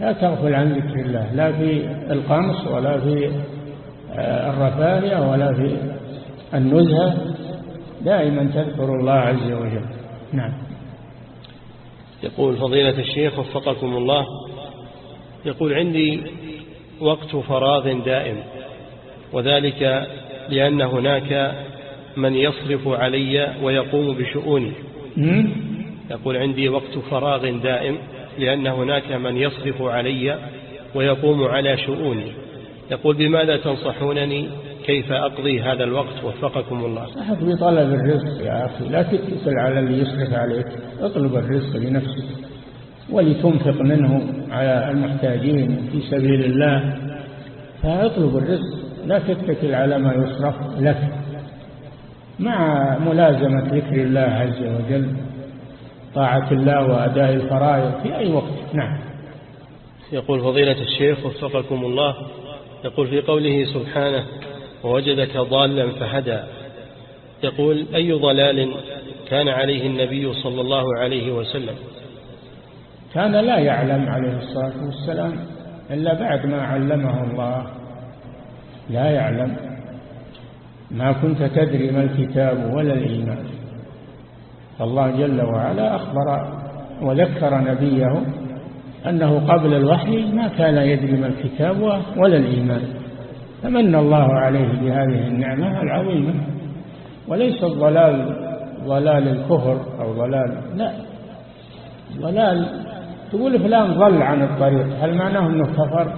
لا تغفل عن ذكر الله. لا في القمص ولا في آه، الرفاهية ولا في النزهة. دائما تذكر الله عز وجل. نعم. يقول فضيلة الشيخ وفقكم الله يقول عندي وقت فراغ دائم وذلك لأن هناك من يصرف علي ويقوم بشؤوني. يقول عندي وقت فراغ دائم لأن هناك من يصرف علي ويقوم على شؤوني. يقول بماذا تنصحونني؟ كيف أقضي هذا الوقت وفقكم الله؟ أحد بطلب الرزق يا أخي لا تتصل على اللي يصرف عليك اطلب الرزق لنفسك ولتنفق منه على المحتاجين في سبيل الله. فاطلب الرزق لا تتكل على ما يصرف لك. مع ملازمة ذكر الله عز وجل طاعة الله وأداء الفرائض في أي وقت. نعم. يقول فضيلة الشيخ وفقكم الله. يقول في قوله سبحانه ووجدك ضالا فهدى. يقول أي ضلال كان عليه النبي صلى الله عليه وسلم؟ كان لا يعلم عليه الصلاة والسلام إلا بعد ما علمه الله. لا يعلم. ما كنت تدري ما الكتاب ولا الإيمان. فالله جل وعلا أخبر وذكر نبيه أنه قبل الوحي ما كان يدري ما الكتاب ولا الإيمان. فمن الله عليه بهذه النعمة العظيمة. وليس الضلال ضلال الكفر أو ضلال لا. ضلال تقول فلان ضل عن الطريق هل معناه أنه كفر؟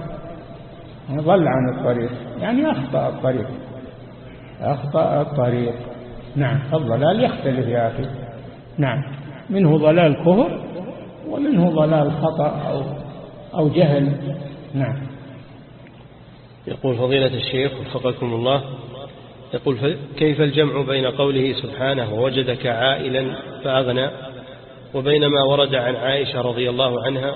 ضل عن الطريق يعني أخطأ الطريق. أخطأ الطريق. نعم الضلال يختلف يا أخي. نعم منه ضلال كفر ومنه ضلال خطأ أو, أو جهل. نعم. يقول فضيلة الشيخ وفقكم الله يقول كيف الجمع بين قوله سبحانه ووجدك عائلا فأغنى وبين ما ورد عن عائشة رضي الله عنها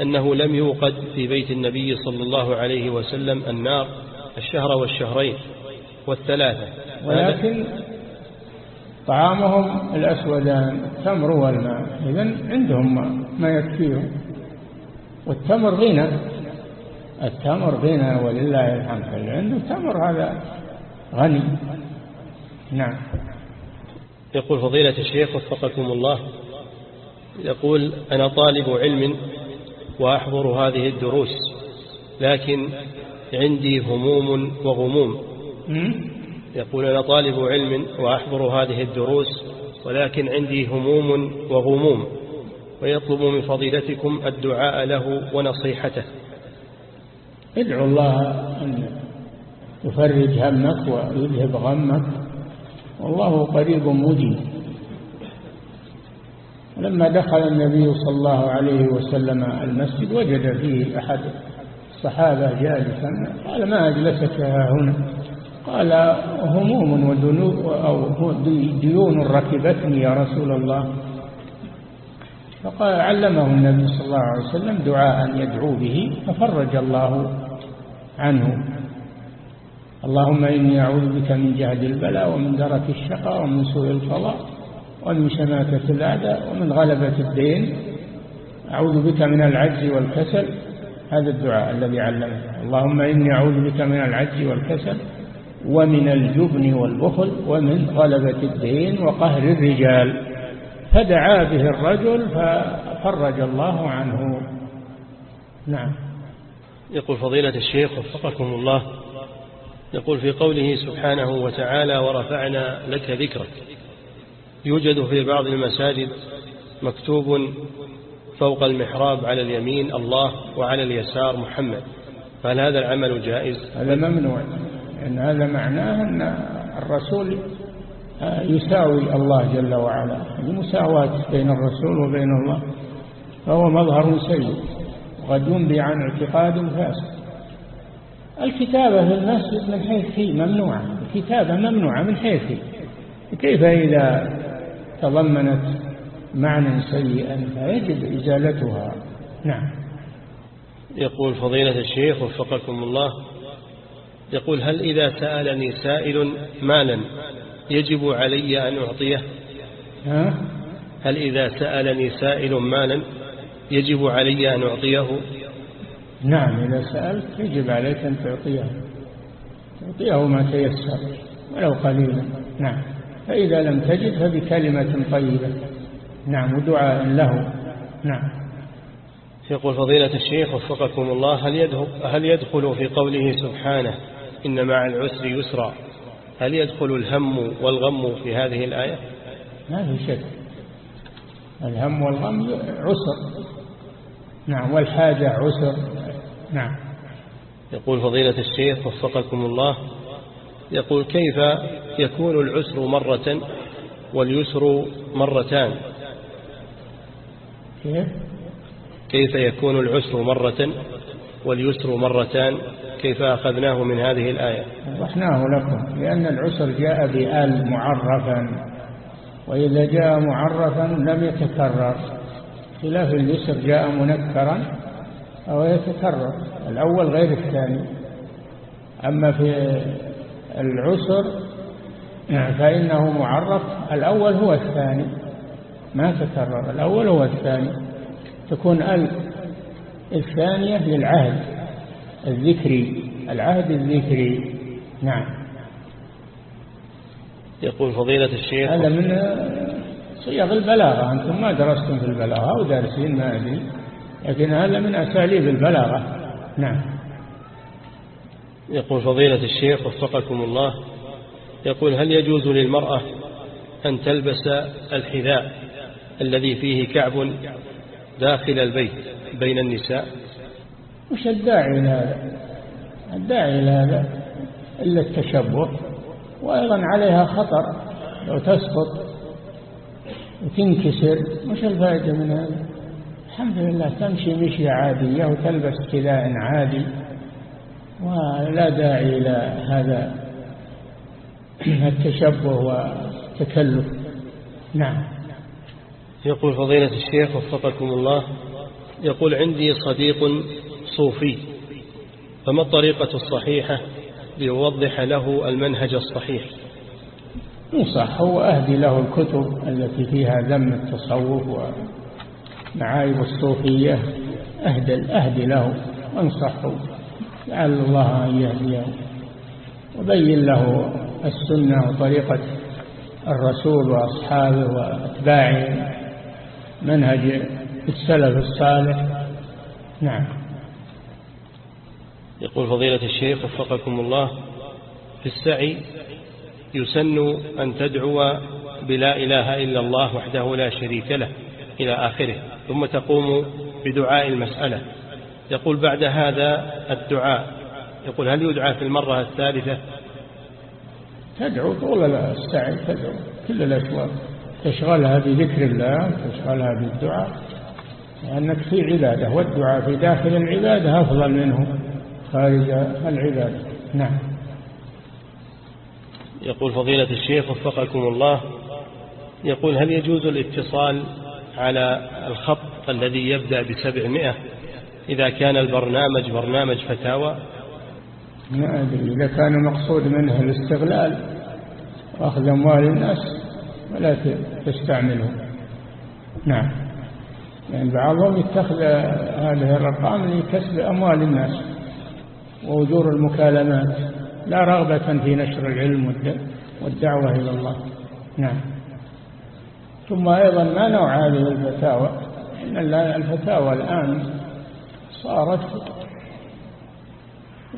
أنه لم يوقد في بيت النبي صلى الله عليه وسلم النار الشهر والشهرين والثلاثة. ولكن طعامهم الأسودان التمر والماء إذن عندهم ما يكفيهم والتمر غنى. التمر غنى ولله الحمد. اللي عنده تمر هذا غني. نعم. يقول فضيلة الشيخ وفقكم الله يقول أنا طالب علم وأحضر هذه الدروس لكن عندي هموم وغموم. يقول أنا طالب علم وأحضر هذه الدروس ولكن عندي هموم وغموم ويطلب من فضيلتكم الدعاء له ونصيحته. ادعو الله أن يفرج همك ويذهب غمك. والله قريب مجيب. لما دخل النبي صلى الله عليه وسلم المسجد وجد فيه أحد الصحابة جالسا قال ما أجلسك هنا؟ قال هموم أو ديون ركبتني يا رسول الله. فقال علمه النبي صلى الله عليه وسلم دعاء يدعو به ففرج الله عنه. اللهم إني أعوذ بك من جهد البلاء ومن درك الشقاء ومن سوء القضاء ومن شماتة الأعداء ومن غلبة الدين. أعوذ بك من العجز والكسل. هذا الدعاء الذي علمه. اللهم إني أعوذ بك من العجز والكسل ومن الجبن والبخل ومن غلبة الدين وقهر الرجال. فدعا به الرجل ففرج الله عنه. نعم. يقول فضيلة الشيخ وفقكم الله يقول في قوله سبحانه وتعالى ورفعنا لك ذكرك يوجد في بعض المساجد مكتوب فوق المحراب على اليمين الله وعلى اليسار محمد فهل هذا العمل جائز؟ هذا ممنوع لأن هذا معناه أن الرسول يساوي الله جل وعلا. المساواة بين الرسول وبين الله فهو مظهر سيء وقد ينبي عن اعتقاد فاسد. الكتابة في المسجد من حيث هي ممنوعة الكتابة ممنوعة من حيث هي. كيف إذا تضمنت معنى سيئا فيجب إزالتها؟ نعم. يقول فضيلة الشيخ وفقكم الله يقول هل إذا سألني سائل مالا يجب علي أن أعطيه. ها؟ هل إذا سألني سائل مالا يجب علي أن أعطيه؟ نعم إذا سألت يجب عليك أن تعطيه. تعطيه ما تيسر ولو قليلا. نعم. فإذا لم تجد فبكلمة طيبة. نعم ودعاء له. نعم. يقول فضيلة الشيخ وفقكم الله هل يدخل, هل يدخل في قوله سبحانه إن مع العسر يسرا؟ هل يدخل الهم والغم في هذه الآية؟ ما في شك. الهم والغم عسر. نعم والحاجة عسر. نعم. يقول فضيلة الشيخ وفقكم الله يقول كيف يكون العسر مرة واليسر مرتان؟ كيف؟ كيف يكون العسر مرة واليسر مرتان؟ كيف أخذناه من هذه الآية؟ وضحناه لكم لأن العسر جاء بآل معرفا وإذا جاء معرفا لم يتكرر. خلاف اليسر جاء منكرا أو يتكرر الأول غير الثاني. أما في العسر فإنه معرف الأول هو الثاني. ما تكرر الأول هو الثاني. تكون ال الثانية للعهد. الذكري العهد الذكري نعم. يقول فضيلة الشيخ هذا من صيغ البلاغة. أنتم ما درستم في البلاغة أو دارسين ما أدري. لكن هذا من أساليب البلاغة. نعم. يقول فضيلة الشيخ وفقكم الله يقول هل يجوز للمرأة أن تلبس الحذاء الذي فيه كعب داخل البيت بين النساء؟ وش الداعي لهذا؟ الداعي لهذا إلا التشبه وأيضا عليها خطر لو تسقط وتنكسر مش الفائدة من هذا؟ الحمد لله تمشي مشية عادية وتلبس كذاء عادي ولا داعي إلى هذا [CLEARS THROAT] التشبه والتكلف. نعم. يقول فضيلة الشيخ وفقكم الله يقول عندي صديق صوفي فما الطريقة الصحيحة ليوضح له المنهج الصحيح؟ ينصح هو أهدي له الكتب التي فيها ذم التصوف ومعايب الصوفية. أهدي, أهدي له وانصحه لعل الله أن يهديه وبين له السنة وطريقة الرسول وأصحابه وأتباعه. منهج السلف الصالح. نعم. يقول فضيلة الشيخ وفقكم الله في السعي يسن أن تدعو بلا إله إلا الله وحده لا شريك له إلى آخره ثم تقوم بدعاء المسألة. يقول بعد هذا الدعاء يقول هل يدعى في المرة الثالثة؟ تدعو طول السعي تدعو كل الأشواق تشغلها بذكر الله تشغلها بالدعاء لأنك في عبادة والدعاء في داخل العبادة أفضل منه. خارج العبادة؟ نعم. يقول فضيلة الشيخ وفقكم الله يقول هل يجوز الاتصال على الخط الذي يبدأ بسبعمائة إذا كان البرنامج برنامج فتاوى؟ ما أدري. إذا كان المقصود منه الاستغلال وأخذ أموال الناس ولا تستعمله. نعم. يعني بعضهم يتخذ هذه الأرقام لكسب أموال الناس. وأجور المكالمات. لا رغبة في نشر العلم والدعوة إلى الله. نعم. ثم أيضا ما نوع هذه الفتاوى؟ إن الفتاوى الآن صارت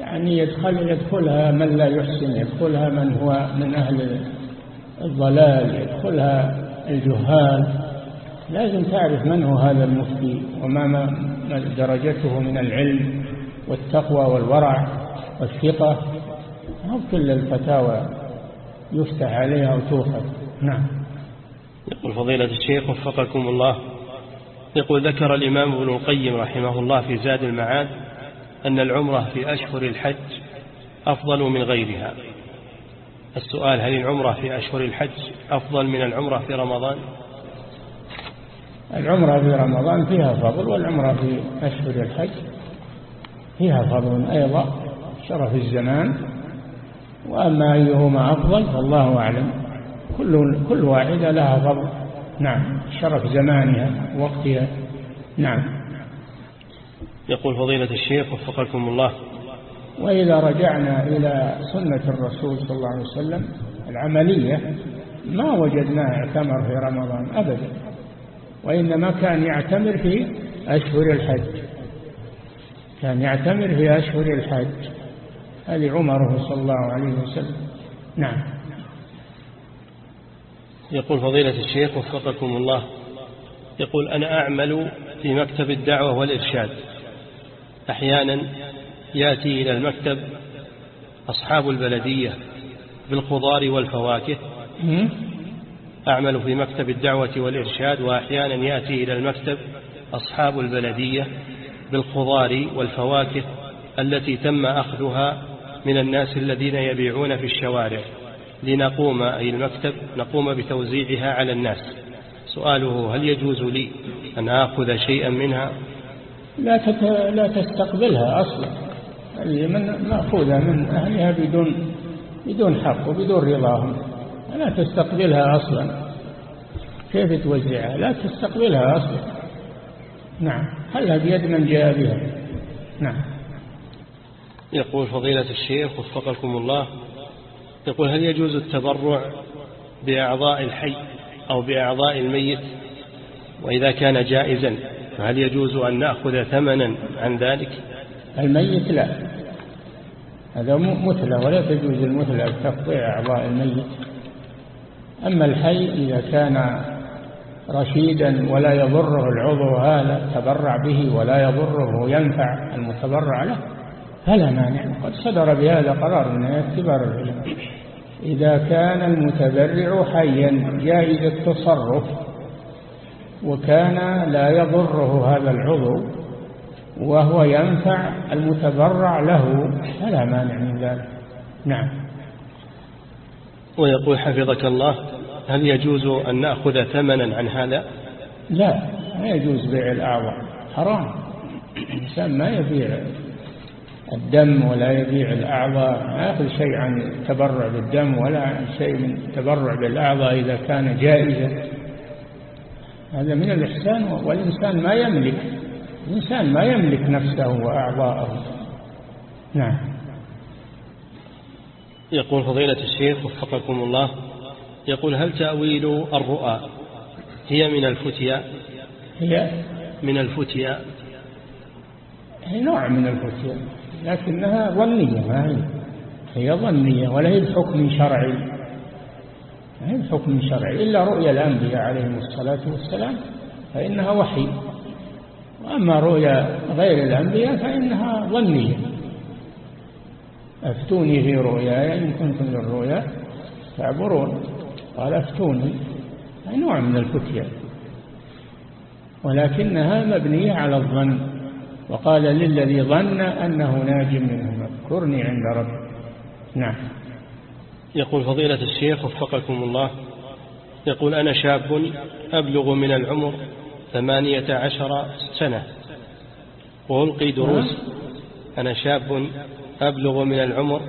يعني يدخل يدخلها من لا يحسن يدخلها من هو من أهل الضلال يدخلها الجهال. لازم تعرف من هو هذا المفتي وما درجته من العلم. والتقوى والورع والثقة مو كل الفتاوى يفتح عليها وتوخذ نعم. يقول فضيلة الشيخ وفقكم الله. يقول ذكر الإمام ابن القيم رحمه الله في زاد المعاد أن العمرة في أشهر الحج أفضل من غيرها. السؤال هل العمرة في أشهر الحج أفضل من العمرة في رمضان؟ العمرة في رمضان فيها فضل والعمرة في أشهر الحج فيها فضل أيضا شرف الزمان وأما أيهما أفضل فالله أعلم. كل, كل واحدة لها فضل نعم شرف زمانها وقتها. نعم. يقول فضيلة الشيخ وفقكم الله. وإذا رجعنا إلى سنة الرسول صلى الله عليه وسلم العملية ما وجدناه اعتمر في رمضان أبدا وإنما كان يعتمر في أشهر الحج. كان يعتمر في أشهر الحج. هذه عمره صلى الله عليه وسلم. نعم. يقول فضيلة الشيخ وفقكم الله. يقول أنا أعمل في مكتب الدعوة والإرشاد. أحيانا يأتي إلى المكتب أصحاب البلدية بالخضار والفواكه. أعمل في مكتب الدعوة والإرشاد وأحيانا يأتي إلى المكتب أصحاب البلدية بالخضار والفواكه التي تم أخذها من الناس الذين يبيعون في الشوارع. لنقوم أي المكتب نقوم بتوزيعها على الناس. سؤاله هل يجوز لي أن آخذ شيئا منها؟ لا لا تستقبلها أصلا. من مأخوذة من أهلها بدون بدون حق وبدون رضاهم. لا تستقبلها أصلا. كيف توزعها؟ لا تستقبلها أصلا. نعم. هل بيد من جاء بها؟ نعم. يقول فضيلة الشيخ وفقكم الله يقول هل يجوز التبرع بأعضاء الحي أو بأعضاء الميت؟ وإذا كان جائزا فهل يجوز أن نأخذ ثمنا عن ذلك؟ الميت لا. هذا مثلى ولا تجوز المثلى تقطيع أعضاء الميت. أما الحي إذا كان رشيدا ولا يضره العضو هذا تبرع به ولا يضره وينفع المتبرع له. فلا مانع. قد صدر بهذا قرار من العلماء إذا كان المتبرع حيا جائز التصرف وكان لا يضره هذا العضو وهو ينفع المتبرع له فلا مانع من ذلك. نعم. ويقول حفظك الله هل يجوز أن نأخذ ثمنا عن هذا؟ لا ما يجوز بيع الأعضاء حرام. الإنسان ما يبيع الدم ولا يبيع الأعضاء ما يأخذ شيء عن التبرع بالدم ولا شيء من التبرع بالأعضاء إذا كان جائزا. هذا من الإحسان والإنسان ما يملك الإنسان ما يملك نفسه وأعضاءه. نعم. يقول فضيلة الشيخ وفقكم الله يقول هل تأويل الرؤى هي من الفتيا؟ هي من الفتيا. هي نوع من الفتيا لكنها ظنية ما هي؟ هي ظنية ولا هي بحكم شرعي؟ ما هي بحكم شرعي إلا رؤيا الأنبياء عليهم الصلاة والسلام فإنها وحي. وأما رؤيا غير الأنبياء فإنها ظنية. أفتوني في رؤياي إن كنتم للرؤيا تعبرون. قال افتوني نوع من الفتية. ولكنها مبنية على الظن وقال للذي ظن أنه ناج منه اذكرني عند ربي. نعم. يقول فضيلة الشيخ وفقكم الله يقول أنا شاب أبلغ من العمر ثمانية عشر سنة وألقي دروس. أنا شاب أبلغ من العمر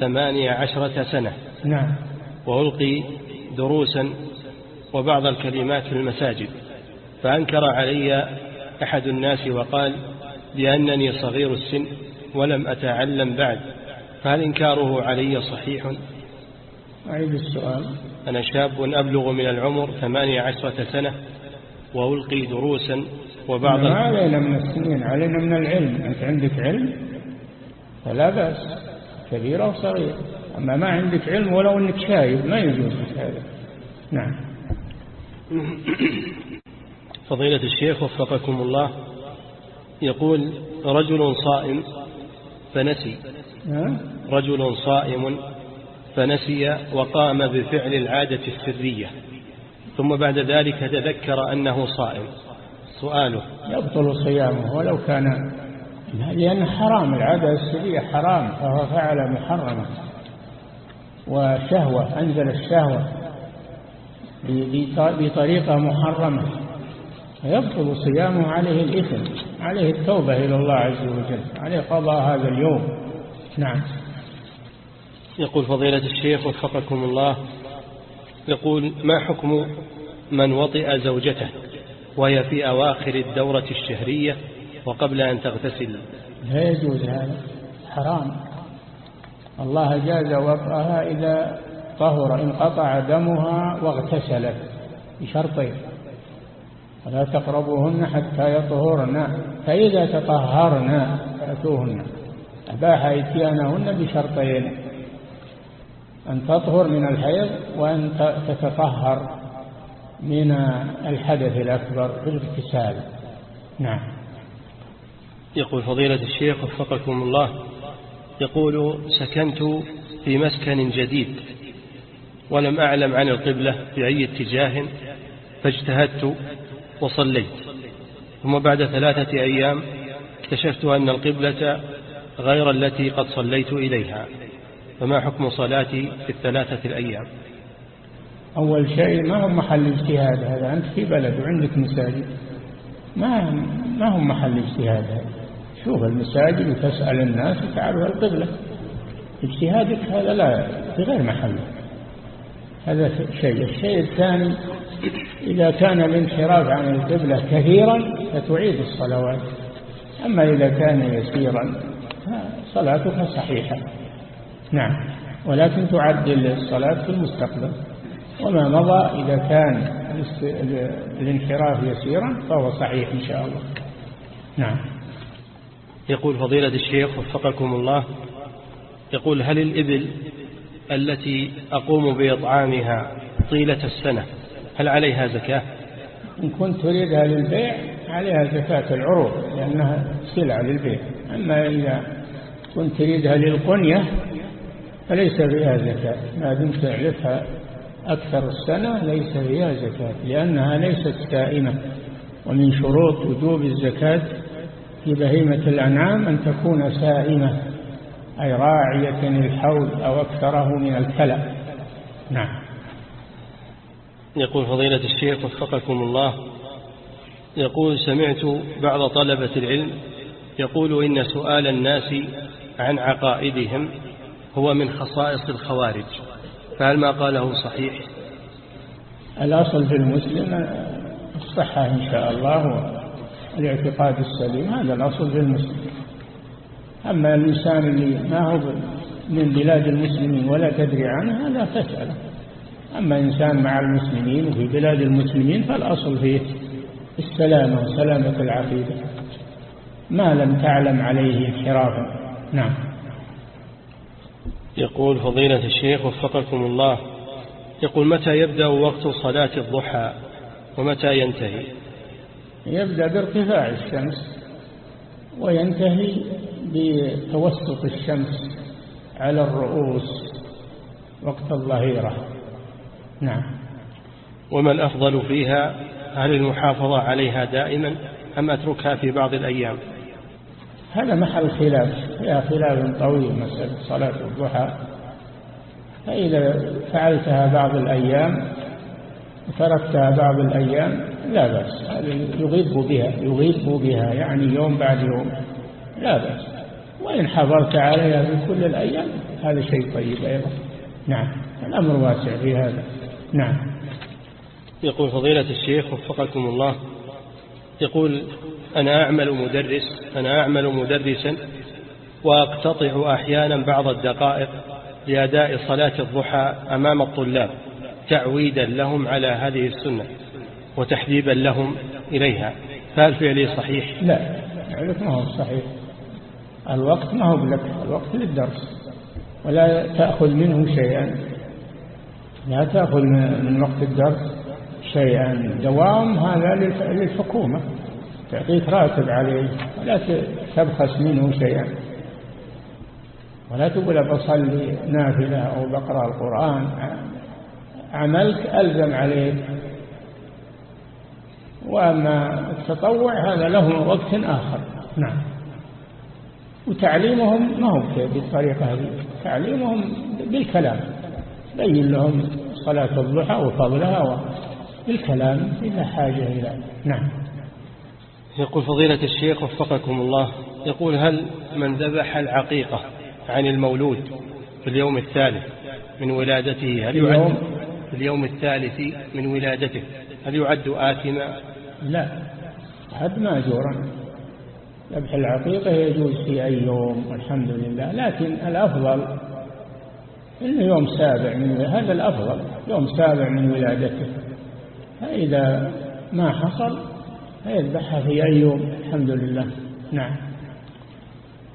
ثمانية عشرة سنة نعم. وألقي دروسا وبعض الكلمات في المساجد فأنكر علي أحد الناس وقال لأنني صغير السن ولم أتعلم بعد فهل إنكاره علي صحيح؟ أعيد السؤال. أنا شاب أبلغ من العمر ثمانية عشرة سنة وألقي دروسا وبعض ما علينا من السنين علينا من العلم أنت عندك علم؟ فلا بأس كبير أو صغير. أما ما عندك علم ولو أنك شايب ما يجوز هذا. نعم. فضيلة الشيخ وفقكم الله يقول رجل صائم فنسي. رجل صائم فنسي وقام بفعل العادة السرية. ثم بعد ذلك تذكر أنه صائم. سؤاله يبطل صيامه ولو كان لأن حرام العادة السرية حرام فهو فعل محرما وشهوة أنزل الشهوة بطريقة محرمة. فيبطل صيامه عليه الإثم عليه التوبة إلى الله عز وجل عليه قضاء هذا اليوم. نعم. يقول فضيلة الشيخ وفقكم الله يقول ما حكم من وطئ زوجته وهي في أواخر الدورة الشهرية وقبل أن تغتسل؟ لا يجوز هذا حرام. الله جاز وطئها إذا طهر انقطع دمها واغتسلت بشرطين. ولا تقربوهن حتى يطهرن فإذا تطهرن فأتوهن. أباح إتيانهن بشرطين أن تطهر من الحيض وأن تتطهر من الحدث الأكبر بالاغتسال نعم. يقول فضيلة الشيخ وفقكم الله. يقول سكنت في مسكن جديد ولم أعلم عن القبلة في أي اتجاه فاجتهدت وصليت. ثم بعد ثلاثة أيام اكتشفت أن القبلة غير التي قد صليت إليها. فما حكم صلاتي في الثلاثة الأيام؟ أول شيء ما هو محل اجتهاد هذا؟ أنت في بلد وعندك مساجد. ما ما هو محل اجتهاد هذا؟ شوف المساجد وتسأل الناس وتعرف القبلة. اجتهادك هذا لا في غير محله. هذا شيء. الشيء الثاني إذا كان الانحراف عن القبلة كثيرا فتعيد الصلوات. أما إذا كان يسيرا صلاتك صحيحة. نعم. ولكن تعدل الصلاة في المستقبل. وما مضى إذا كان الانحراف يسيرا فهو صحيح إن شاء الله. نعم. يقول فضيلة الشيخ وفقكم الله يقول هل الإبل التي أقوم بإطعامها طيلة السنة هل عليها زكاة؟ إن كنت تريدها للبيع عليها زكاة العروض لأنها سلعة للبيع أما إذا كنت تريدها للقنية فليس فيها زكاة. ما دمت تعرفها أكثر السنة ليس فيها زكاة لأنها ليست سائمة ومن شروط وجوب الزكاة في بهيمة الأنعام أن تكون سائمة أي راعية الحول أو أكثره من الكلى. نعم. يقول فضيلة الشيخ وفقكم الله يقول سمعت بعض طلبة العلم يقول إن سؤال الناس عن عقائدهم هو من خصائص الخوارج فهل ما قاله صحيح؟ الأصل في المسلم الصحة إن شاء الله. والاعتقاد السليم. هذا الأصل في المسلم. أما الإنسان اللي ما هو من بلاد المسلمين ولا تدري عنه هذا تسأله. أما إنسان مع المسلمين وفي بلاد المسلمين فالأصل فيه السلامة وسلامة العقيدة. ما لم تعلم عليه انحرافا. نعم. يقول فضيلة الشيخ وفقكم الله. يقول متى يبدأ وقت صلاة الضحى ومتى ينتهي؟ يبدأ بارتفاع الشمس وينتهي بتوسط الشمس على الرؤوس وقت الظهيرة. نعم. وما الأفضل فيها هل المحافظة عليها دائما أم أتركها في بعض الأيام؟ هذا محل خلاف. فيها خلاف طويل مسألة صلاة الضحى. فإذا فعلتها بعض الأيام وتركتها بعض الأيام لا بأس. يغيب بها يغيب بها يعني يوم بعد يوم. لا بأس. وإن حضرت عليها في كل الأيام هذا شيء طيب أيضا. نعم. الأمر واسع في هذا. نعم. يقول فضيلة الشيخ وفقكم الله يقول أنا أعمل مدرس أنا أعمل مدرسا وأقتطع أحيانا بعض الدقائق لأداء صلاة الضحى أمام الطلاب. تعويدا لهم على هذه السنة وتحبيبا لهم إليها فهل فعلي صحيح؟ لا فعلك ما هو صحيح. الوقت ما هو لك الوقت للدرس ولا تأخذ منه شيئا. لا تأخذ من وقت الدرس شيئا. دوام هذا للحكومة تعطيك راتب عليه ولا تبخس منه شيئا. ولا تقول بصلي نافلة أو بقرأ القرآن. عملك ألزم عليك وأما التطوع هذا له وقت آخر. نعم. وتعليمهم ما هو بالطريقة هذه. تعليمهم بالكلام. بين لهم صلاة الضحى وفضلها بالكلام إذا حاجة إلى. نعم. يقول فضيلة الشيخ وفقكم الله يقول هل من ذبح العقيقة عن المولود في اليوم الثالث من ولادته هل يعد في اليوم الثالث من ولادته هل يعد آثما؟ لا عد ماجورا ذبح العقيقة يجوز في أي يوم والحمد لله. لكن الأفضل إنه يوم سابع من هذا الأفضل يوم سابع من ولادته. فإذا ما حصل فيذبحها في أي يوم الحمد لله. نعم.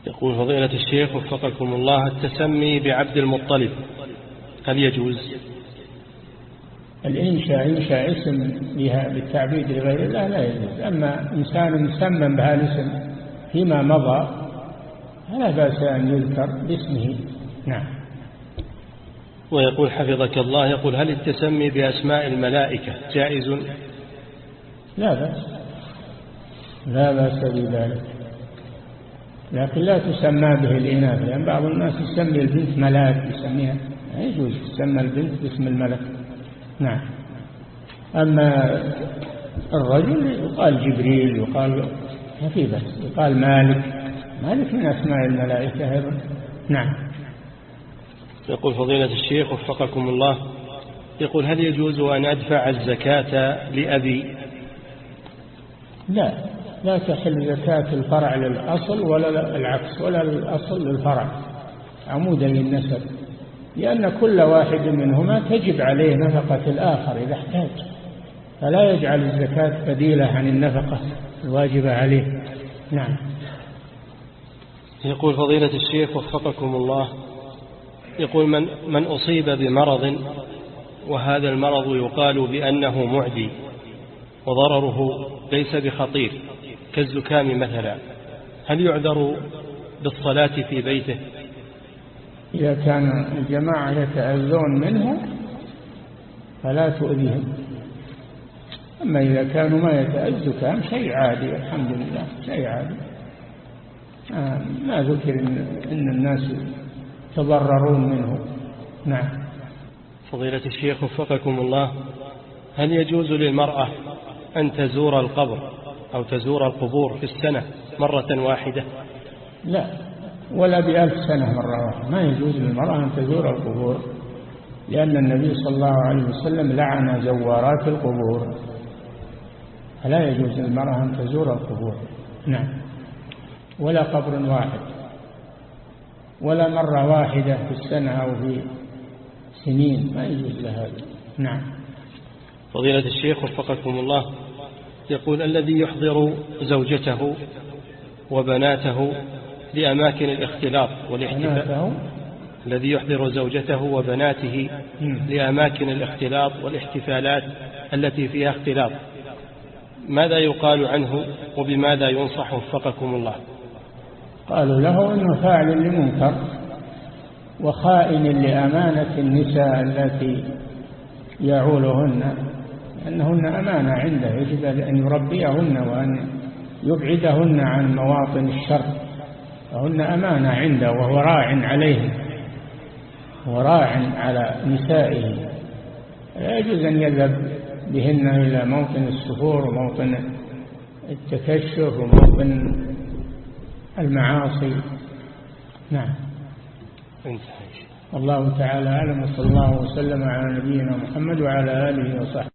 يقول فضيلة الشيخ وفقكم الله التسمي بعبد المطلب هل يجوز؟ الإنشاء إنشاء اسم بها بالتعبيد لغير الله لا يجوز. أما إنسان مسمى بهذا الاسم فيما مضى فلا بأس أن يذكر باسمه. نعم. ويقول حفظك الله يقول هل التسمي بأسماء الملائكة جائز؟ لا بأس. لا بأس بذلك. لكن لا تسمى به الإناث لأن بعض الناس يسمي البنت ملاك يسميها. لا يجوز تسمى البنت باسم الملك. نعم. أما الرجل يقال جبريل يقال ما في بس يقال مالك. مالك من أسماء الملائكة أيضا. نعم. يقول فضيلة الشيخ وفقكم الله يقول هل يجوز أن أدفع الزكاة لأبي؟ لا لا تحل زكاة الفرع للأصل ولا العكس ولا الأصل للفرع. عمودا للنسب. لأن كل واحد منهما تجب عليه نفقة الآخر إذا احتاج. فلا يجعل الزكاة بديلة عن النفقة الواجبة عليه. نعم. يقول فضيلة الشيخ وفقكم الله يقول من, من أصيب بمرض وهذا المرض يقال بأنه معدي وضرره ليس بخطير كالزكام مثلا هل يعذر بالصلاة في بيته؟ إذا كان الجماعة يتأذون منه فلا تؤذيهم. أما إذا كانوا ما يتأذوا كان شيء عادي الحمد لله شيء عادي. آه ما ذكر إن, إن الناس تضررون منه. نعم. فضيلة الشيخ وفقكم الله هل يجوز للمرأة أن تزور القبر أو تزور القبور في السنة مرة واحدة؟ لا. ولا بألف سنة مرة واحدة. ما يجوز للمرأة أن تزور القبور لأن النبي صلى الله عليه وسلم لعن زوارات القبور. فلا يجوز للمرأة أن تزور القبور. نعم. ولا قبر واحد. ولا مرة واحدة في السنة أو في سنين. ما يجوز لها. نعم. فضيلة الشيخ وفقكم الله يقول الذي يحضر زوجته وبناته لأماكن الاختلاط والاحتفال الذي يحضر زوجته وبناته لأماكن الاختلاط والاحتفالات التي فيها اختلاط. ماذا يقال عنه وبماذا ينصح وفقكم الله؟ قالوا له إنه فاعل لمنكر وخائن لأمانة النساء التي يعولهن أنهن أمانة عنده يجب أن يربيهن وأن يبعدهن عن مواطن الشر. فهن أمانة عنده وهو راع عليهم وراع على نسائه. لا يجوز أن يذهب بهن إلى موطن السفور وموطن التكشف وموطن المعاصي. نعم. الله تعالى أعلم وصلى الله وسلم على نبينا محمد وعلى آله وصحبه.